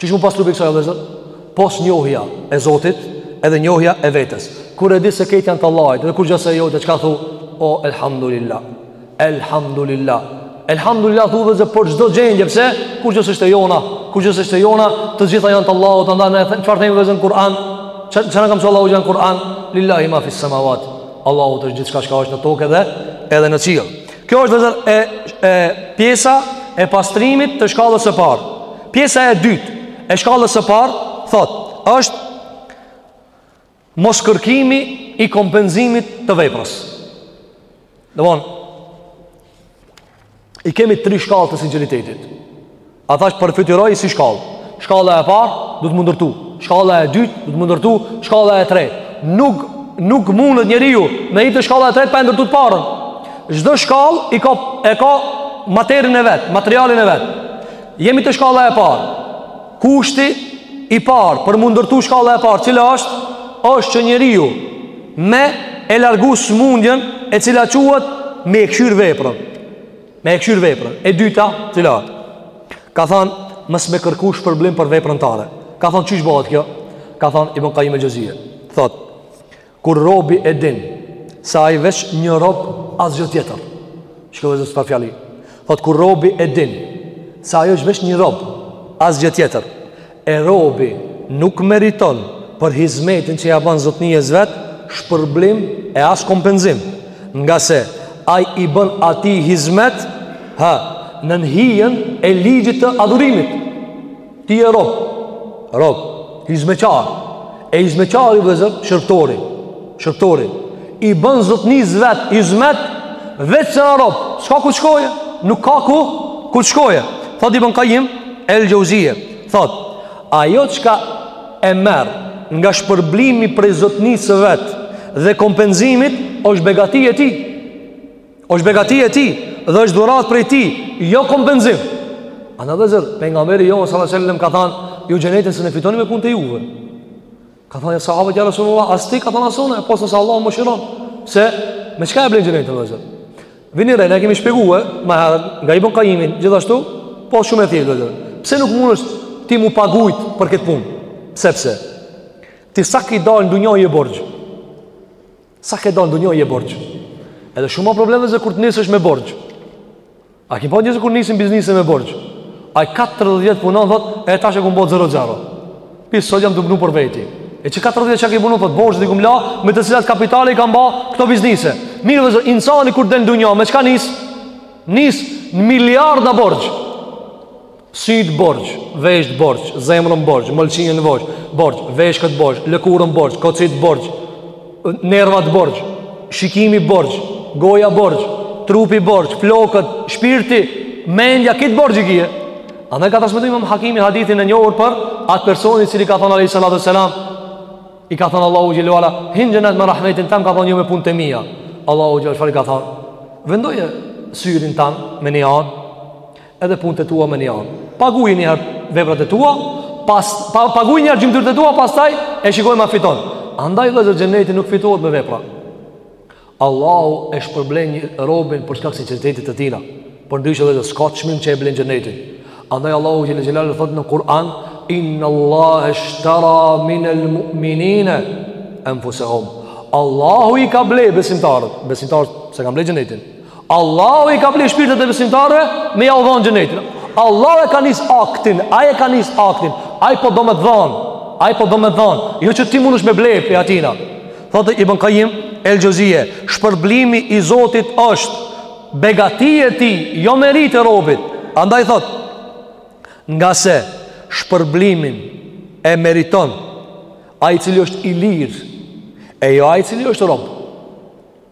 Speaker 2: Qysh m'u pastru prej kësaj, vëllezër? Pos njohja e Zotit edhe njohja e vetes. Kur e di se krejt janë të Allahut, dhe kurgjë s'e jotja, çka thu, o, elhamdulillah. Elhamdulillah. Elhamdulillah thu vëllezër për çdo gjendje, pse? Kurgjë s'është e jona, kurgjë s'është e jona, të gjitha janë të Allahut, andaj ne them çfarë themi vëllezër në Kur'an? Çka na ka mësu Allahu në Kur'an? Lillahi ma fi samawat. Allahut është gjithçka që është në tokë dhe edhe në qiell. Kjo është vëllezër e, e pjesa e pastrimit të shkallës së parë. Pjesa e dytë e shkallës së parë thot, është Moskërkimi i kompenzimit të veprës. Dhe bon, i kemi tri shkallë të sinceritetit. A thash përfytyroji si shkallë. Shkalla e parë, duhet m'u ndërtu. Shkalla e dytë, duhet m'u ndërtu. Shkalla e tretë, nuk, nuk mundet njeriu me hi te shkalla e tretë pa e ndërtu të parën. Çdo shkallë i ka, e ka materin e vet, materialin e vet. Jemi te shkalla e parë. Kushti i parë për m'u ndërtu shkalla e parë, cila është, është që njeriu me e largu smundjen e cila quhet me e këqyrë veprën. Me e këqyrë veprën. E dyta, cila është? Ka thonë, mos me kërku shpërblim për veprën tane. Ka thonë, qysh bohet kjo? Ka thonë, Ibn Kajim el Xheuzije. Thotë, Kur robi e din se ai veç një rob asgjë tjetër. Shiko vllezër çfarë fjali. Thot kur robi e din se ai është veç një rob asgjë tjetër. E robi nuk meriton për hizmetin që ja bën zotnies vet shpërblim e as kompenzim. Ngase ai i bën atij hizmet ha nën hijen e ligjit të adhurimit. Ti je rob, rob, hizmetqar, e hizmetqari vllezër, shërbtori, shërbtori, i bën zotnisë vet hizmet, veç se një rob, s'ka ku shkoje, nuk ka ku, ku shkoje. Thot Ibn Kajim el Xheuzije, thot, ajo çka e merr, nga shpërblimi prej zotnisë vet, dhe kompenzimit, është begati e tij. është begati e tij dhe është dhuratë prej tij jo kompenzim andaj vllezër Pejgamberi jonë salatu selam ka than ju xhenetin s'mun e fitoni me punët e juve kanë than sahabët ja rasulullah as ti ka than as unë përpos nëse Allahu më mëshiron se me çka e blen xhenetin vllezër vini re ne e kemi shpjegu ma herët nga Ibn Kajimi gjithashtu po shumë e thjeshtë vllezër pse nuk mundesh ti m'u pagujt për këtë punë sepse ti sa ki dalë në dunja je borxh Sa ke dalë dunja je borxh Edhe shumë ma problem se kur të nisësh me borxh A ki pa njerëz kur nisin biznise me borxh Ai 40 vjet punon thot E tash e kum bo 0-0 Prej sot jam tu punu për veti E qe 40 vjet çka ki punu thot borxhet i kum la Me të cilat kapitali i kam ba këto biznise Mirë vllezër insani kur del në dunja me çka nis Nis në miliarda borxh Sytë borxh, veshtë borxh, zemrën borxh, mëlçinjën borxh, borxh, veshkët borxh, lëkurën borxh, kocitë borxh, nervat borxh, shikimi borxh, goja borxh, trupi borxh, flokët, shpirti, mendja, krejt borxh i ke. A na ka transmetu imam Hakimi hadithin e njohur për atë personin i cili ka thonë a.s. I ka thonë Allahu xhele ue ala, hin në xhenet me rahmetin tam, ka thonë jo me punët e mija. Allahu xhele ue ala, çfarë i ka thonë, vendoje syrin tan me një anë, edhe punët e tua me një anë. Paguaj një herë veprat e tua, pas pa, paguaj një herë gjymtyrët e tua, pastaj e shikojm a fiton. Andaj vllezër xheneti nuk fitohet me vepra. Allahu e shpërblen robin për shkak të sinqeritetit të tij. Por ndryshe vllezër s'ka çmim që e blen xhenetin. Andaj Allahu xhelal xhelal thot në Kur'an inna Allah ishtara min al-mu'minina anfusahum. Allahu i ka ble besimtarët, besimtarët s'e kanë ble xhenetin. Allahu i ka ble shpirtet e besimtarëve me jau dhonë xhenetin. Allahu e ka nis aktin, ai e ka nis aktin, ai po do me dhonë, ai po do me dhonë, jo që ti mundesh me ble prej atina. Thotë Ibn Kajim El Xhevzije, shpërblimi i Zotit është begati e tij, jo meritë e robit. Andaj thotë, ngase shpërblimin e meriton, ai i cili është i lirë, e jo ai i cili është rob.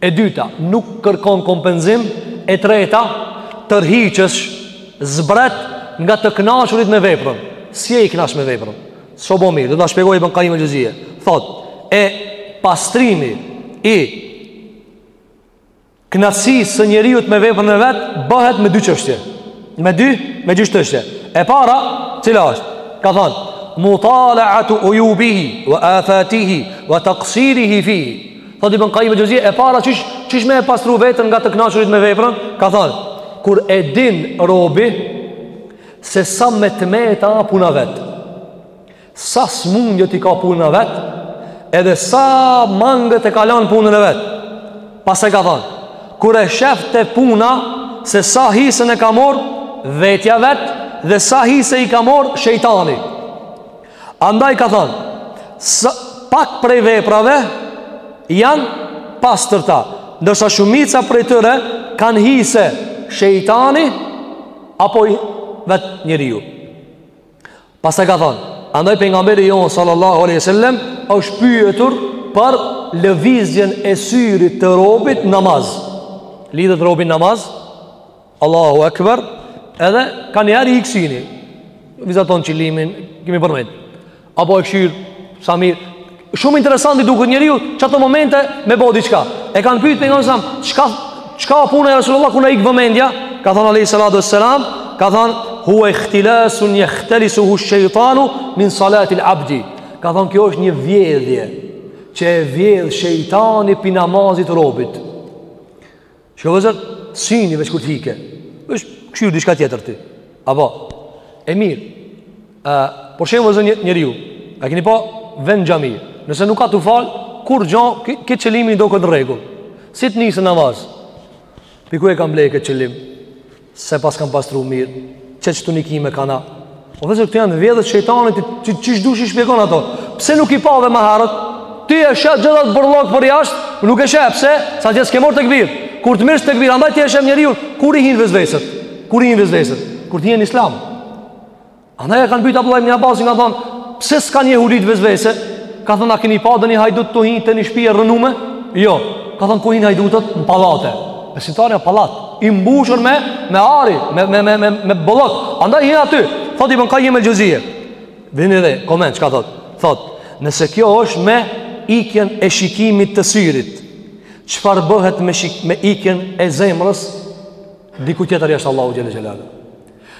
Speaker 2: E dyta, nuk kërkon kompenzim, e treta, tërhiqesh zbret nga të kënaqurit me veprën. S'je i kënaq me veprën? Ço bën mirë, do ta shpjegoj Ibn Kajim El Xhevzije. Thot, e pastrimi i kënaqësisë së njeriut me veprën e vet bëhet me dy çështje. Me dy, me dy çështje. E para, cila është? Ka thënë, mutala'atu uyubihi wa afatihi wa taqsirihi fihi. Thot Ibn Kajim El Xhevzije, e para qysh qysh më e pastru veten nga të kënaqurit me veprën, ka thënë, kur e din robi se sa me të meta puna vet. Sa smundjet i ka puna vet, edhe sa mangët e ka lon punën e vet. Pastaj ka thënë, kur e shef te puna se sa hisen e ka marr vetja vet dhe sa hise i ka marr shejtani. Andaj ka thënë, se pak prej veprave janë t'pastërta, ndërsa shumica prej tyre kanë hise shejtani apo vetë njeriu. Pastaj ka thënë, andaj pejgamberi jonë sallallahu aleyhi sallem, është pyetur për lëvizjen e syrit të robit n'namaz. Lidhet robi n'namaz, Allahu Ekber Edhe kanjëherë i ik syni Vizaton qilimin Kemi përmend Apo e kshyr Sa mirë Shumë interesant i duket njeriut n'ato momente me bo diçka E kanë pyt pejgamberin a.s. Çka, çka puna e Rasulullah Kur na ik vëmendja Ka thonë Alejhi Salatu e Selam Ka thonë Hua ikhtilasun jekhtelisuhu shejtanu Min salatil abdi Ka thonë kjo është një vjedhje Që e vjedh shejtani pi namazit t'robit Shiko vllezër, syni veç kur t'hikë e kshyr diçka tjetër ti Apo, e mirë e, Për shembull vllezër një, njeriu A keni pa vjen n'xhami Nëse nuk ka t'u falë, kurgjo Këtë qilimi doket n'rregull Si t'nisë namaz Pi ku e kanë ble këtë qilim S'e paskam pastru mirë, qe çëtu një qime ka, na. O vllezër, këto janë vjedhjet shejtanit, që qështu i shpjegon ato. Pse nuk i pave ma herët? Ti e sheh gjithat bërllok përjashtë, nuk e sheh, pse? Se hiç s'ke morë tekbir. Kur të mirsh tekbir, andaj ti e sheh njeriun, kur i hinë vesveset? Kur i hinë vesveset? Kur të hin në islam? Andaj e kanë pyt Abdullah ibn Abbas i kanë thonë, pse s'kanë jehudit vesvese? Ka thonë, a keni pa ndonjë hajdut të hinë te një shpi e rrënume? Jo, ka thonë, ku hinë hajdutët? Në pallate. Besimtari a pallat, i mbushur me, me ari, me, me, me, me, me bollëk. Andaj hinë aty, thot Ibn Kajjim el-Xhevzije. Vini dhe, koment, çka thot? Thot, nëse kjo është me ikjen e shikimit të syrit, çfarë bëhet me, shik, me ikjen e zemrës, diku tjetër jashtë Allahut xhele xhelalu.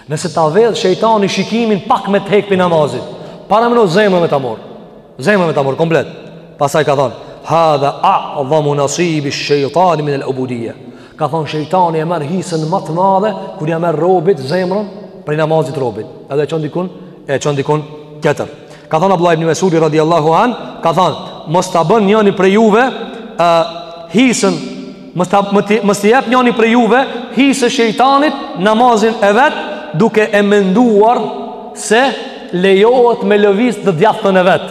Speaker 2: Nëse ta vedh shejtani shikimin pak me të hek prej namazit, parameno zemrën me ta mor. Zemrën me ta mor, komplet. Pastaj ka thonë, hadha adhamu nasibi shejtani min el-ubudije. Ka thonë, shejtani e merr hisen ma të madhe, kur ja merr robit zemrën prej namazit robit. Edhe e çon dikun, e çon dikun tjetër. Ka thënë Abdullah ibn Mesudi radiallahu an, ka thënë, mos ta bën njëni prej juve ë hisen, mos ta mos t'i jap njëni prej juve hise shejtanit namazin e vet duke e menduar se lejohet me lëviz të djathtën e vet.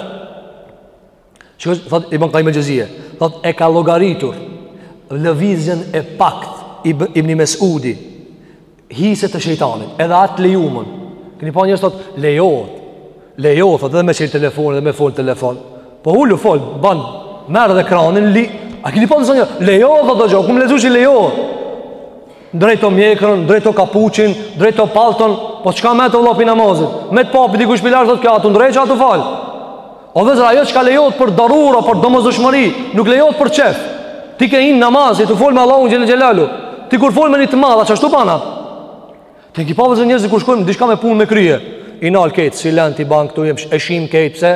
Speaker 2: Qështu thot Ibn Kajjim el-Xhevzije Thot, e ka llogaritur Lëvizjen e pakt Ibni Mesudi Hise të shejtanit Edhe atë lejumën Keni pa njerëz, thot, lejohet Lejohet, thot, edhe me çel telefon Edhe me fol telefon Po ulu, fol, ban Merre dhe Kuranin, li A keni pa njerëz, thot, lejohet, thot, jo Kam lexu që lejohet Drejto mjekrën, drejto kapuçin, drejto pallton, po çka met o vlla pi namazit? Me të pa pi dikush pi larg thotë ky a tu ndreq a tu fal. O vllezër, ajo çka lejohet për darure, për domosdoshmëri, nuk lejohet për çejf. Ti ke hi në namaz, ti fol me Allahun xhel xhelalu. Ti kur fol me një të madh, çashtu ban a. Ti ke pa vllezër njerëzit kur shkojnë diçka me punë me krye. I nal kejt, silent i ban këtu, e shim kejt, pse?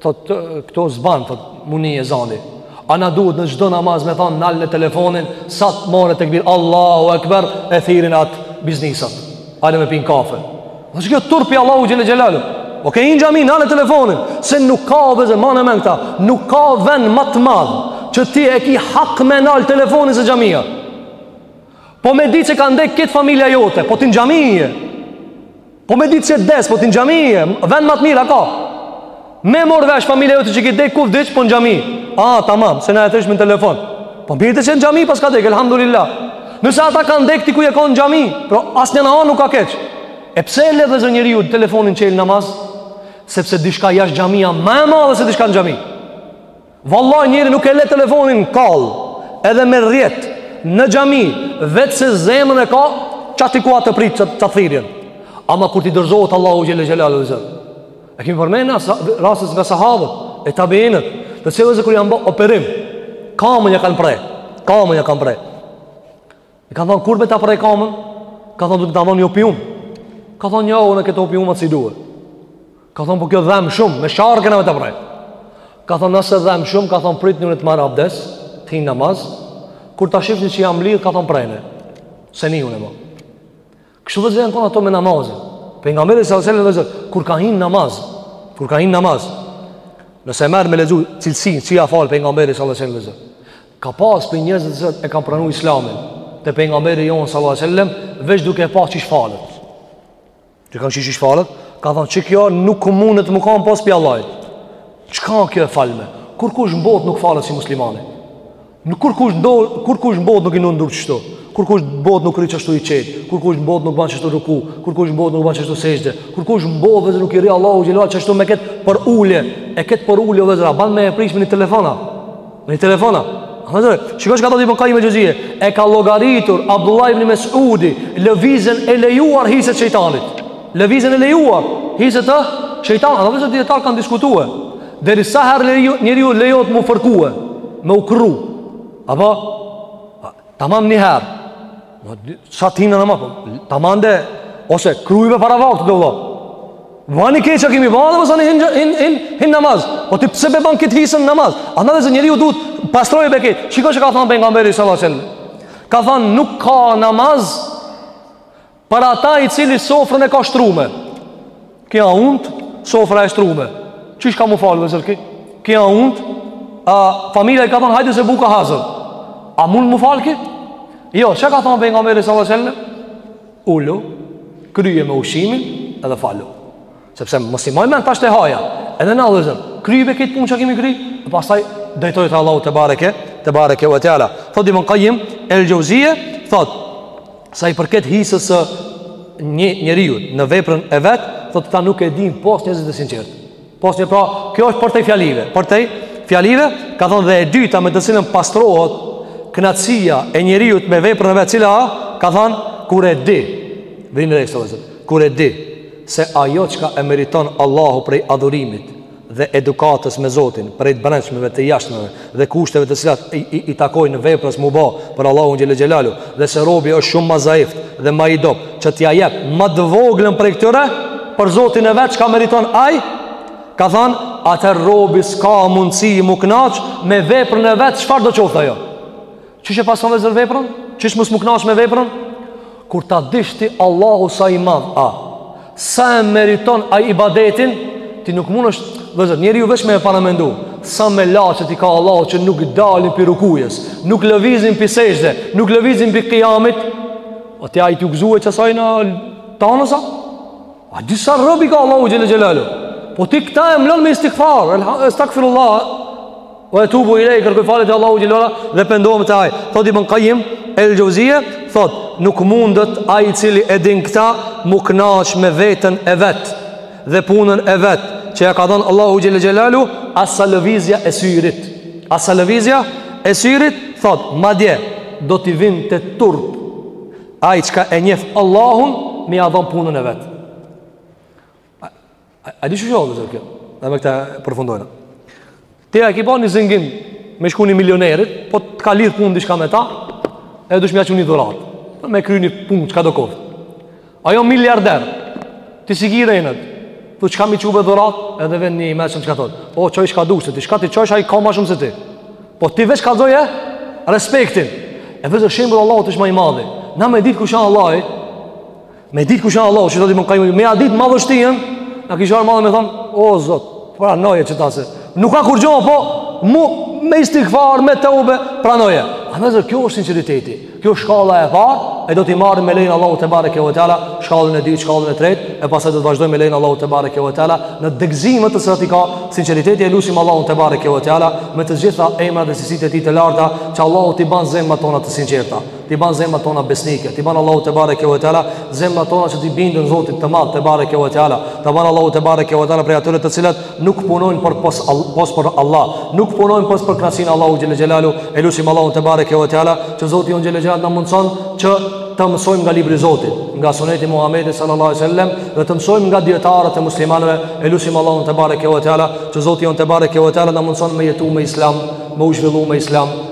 Speaker 2: thot këtu s'ban thot m'u nie zani a na duhet në çdo namaz me thon nalne telefonin sa të morë tekbir Allahu akbar e thirrin at biznisat ale me pi kafe a s'a kjo turp pi Allahut xhel xhelalu o ke hi në xhami nale telefonin se nuk ka vllezër mane mend kta nuk ka vend ma të madh që ti e ki hak me nal telefonin se xhamia Po me dit që kanë dek kejt familja jote, po ti n'xhami je. Po me dit që të des, po ti n'xhami je. Vend ma të mirë a ka. Me mor vesh familja jote që ki dek, ku vdiq, po në xhami. A, tamam, se na e thirrshim në telefon. Po mirë që në xhami paska dek, elhamdulillah. Nëse ata kanë dek, ti ku je ka në xhami. Pra, asnjëna anë nuk ka keq. E pse e le vllezër njeriu telefonin çil në namaz? Sepse diçka jashtë xhamie a ma e madhe se diçka në xhami. Vallahi njeri nuk e le telefonin në kall Edhe me rrjet Në xhami Veç se zemrën e ka Qaty ku atë pret Qat thirrjen Ama kur t'i dorëzohet Allahut xhele xhelaluhu zemra E kemi përmend na Rastet nga sahabët E tabiinët Dhe se vllezër kur janë bo operim Kamën ja kanë pre Kamën ja kanë pre I kanë thonë, kur me ta pre kamën? Ka thonë, du me ta dhonë një opium. Ka thonë, jo, unë e këto opiumat s'i du hiç. Ka thonë, po kjo dhemë shumë, me sharrë kena me ta pre. Ka thonë, nëse dhemë shumë, ka thonë, prit unë të marr abdes, t'hi në namaz. Kur ta shifni që jam lidhë, ka thonë, prenie. S'e ni unë ma. Kështu dhe zënë konë ato me namazin. Për nga mërë e sa dhe zërë, kur ka hinë namaz, kur ka hinë namaz, nëse e merë me lezu cilësin, që ja falë për nga mërë e sa dhe zërë, ka pas për njëzë dhe zërë e kam pranu islamin, dhe për nga mërë e jonë sa dhe zërë, veç duke e pas që ishë falët. Që kanë që ishë falët, ka thonë që kjo nuk mundet më kanë pas për Allahit. Që ka kjo e falme? Kur kush në botë nuk falët si muslimani? Nuk kurkush do kurkush në botë nuk i non durt qashtu. Kurkush në botë nuk rri ashtu i qetë. Kurkush në botë nuk bën ashtu ruku. Kurkush në botë nuk bën ashtu sexhde. Kurkush në botë vetëm nuk i rri Allahut xhelaluhu ashtu me kët përulje. E kët përulje vllezër a ban me e prish me telefona. Me telefona. Hazër, shiko çka thotë Ibn Qayyim al-Jauziyye, e ka llogaritur Abdullah ibn Mas'udi lëvizjen e lejuar hise të shejtanit. Lëvizjen e lejuar hise të shejtanit. Ata vetë dijetarët kanë diskutuar. Deri sa herë njeriu, njeriu lejohet m'u fërku e, me u kru. Apo? Tamam një herë. Ma, sa t'hin në namaz, tamam de, ose kruje para vaktit o vlla. Vani kej që kemi vani, ose në hinë hin, hin, hin namaz. Po ti pse e ban këtë hisen n'namaz? Andaj vllezër njeriu duhet, pastrojë edhe kit. Shiko çka thonë pejgamberi salallahu alejhi ve selem Ka thonë, nuk ka namaz, Për ata i cili sofrën e ka shtrume Ky a untë, sofra e shtrume Qish ka m'u falë vllezër ky? Ky a untë, a, familja i ka thonë hajde se buka hazër A mund m'u falë ky? Jo, çka thonë pejgamberi salallahu alejhi ve selem Ulu, kryje me ushqimin edhe falu Sepse mos i ma ment tash te haja. Edhe na vllezër. Kryjmë këtë punë që kemi kry, e pastaj drejtohem te Allahu tebareke, tebareke ve teala. Thotë Ibn Qayyim el-Jauziye, thotë sa i përket hisës së një, njeriut në veprën e vet, thotë këta nuk e din pos njerëzit e sinqertë. Pos nje, pra, kjo është prej fjalive, prej fjalive, ka thonë dhe e dyta me të cilën pastrohet kënaqësia e njeriut me veprën e vet, cila ka thonë kur e di. Vini re vllezër, kur e di. se ajo çka e meriton Allahu prej adhurimit dhe edukatës me Zotin, prej të brendshmeve, të jashtmeve dhe kushteve të cilat i, i, i takojnë veprës mu ba për Allahun xhele xhelaluhu, dhe se robi është shumë ma zaift dhe ma i dobt, që t'ja jep ma të voglën prej këtyre, për Zotin e vet, çka meriton ai, ka thanë, atëherë robi s'ka mundësi m'u knaq me veprën e vet, çfarëdo qoftë ajo. Qysh e pason dhe zërë veprën? Qysh mos m'u knaq me veprën? Kur ta dish ti Allahu sa i madh a Sa e meriton ai ibadetin Ti nuk mundesh Dhe zërë njeri ju veç me e paramendu Sa melaqet i ka Allahu që nuk dalin pi rukujes Nuk lëvizin pi sexhdes Nuk lëvizin pi kijamit O ti a i t'u gëzue që saj në tanësa A di sa rob i ka Allahu xhele xhelaluhu Po ti këta e mlon me istigfar Estagfirullah Ve etubu ilejh, kërkoj falje te Allahu xhele xhelaluhu dhe pendohem te ai. Thot Ibn Kajim el Xhevzije, thot, nuk mundet ai i cili e din këta, m'u knaq me veten e vet dhe punën e vet, që ia ka dhënë Allahut xhele xhelaluhu, as sa lëvizja e syrit. As sa lëvizja e syrit, thot, madje, do t'i vinte turp, ai çka e njef Allahun, me ja dhënë punën e vet. A di çfarë është kjo? E me këta përfundojmë. Ti a ke bën një zengin me shku ni milionerit, po të ka lidh punë diçka me ta, e dush me ja çu një dhurat. Po me kry ni punë çkado koft. Ai o miliarder. Ti si girenat. Po çka më çuve dhurat, edhe vjen një imazh çka thot. Po çoj çka dush ti, çka t'i çosh ai ka më shumë se ti. Po ti veç kallzoje respektin. E vetë shembull Allahu është ma i madhi. Na me dit kush është Allahu? Me ditë kush është Allahu, që do të më kaimë, me ja ditë madhështinë, na kish ardhur marre me thon, o Zot, pranoje qeta, se nuk ka kurgjë, po mu me istighfar, me teube, pranoje. A më zot, kjo është sinqeriteti. Kjo është shkalla e parë, e do t'i marrim me lejen e Allahut tebareke ve teala, shkallën e dytë, shkallën e tretë, e pastaj do të vazhdojmë me lejen e Allahut tebareke ve teala në degëzimet të cilat i ka sinqeriteti e lutim Allahun tebareke ve teala me të gjitha emrat dhe cilësitë e tij të larta, që Allahu t'i ban zemrat tona të sinqerta. T'i ban zemrat tona besnike, t'i ban Allahu tebareke ve teala zemrat tona që t'i binden Zotit të Madh tebareke ve teala. T'na ban Allahu tebareke ve teala prej atyre të cilat nuk punojnë përpos, pos për Allah, nuk punojnë pos për kënaqësinë e Allahut xhele xhelaluhu, e lutim Allahun tebareke ve teala që Zoti jonë xhele xhelaluhu na mundson që të mësojmë nga libri i Zotit, nga suneti i Muhamedit sallallahu alaihi wasallam, dhe të mësojmë nga dijetarët e muslimanëve, e lutim Allahun tebareke ve teala, që Zoti jonë tebareke ve teala na mundson me jetu me Islam, me u zhvillu me Islam.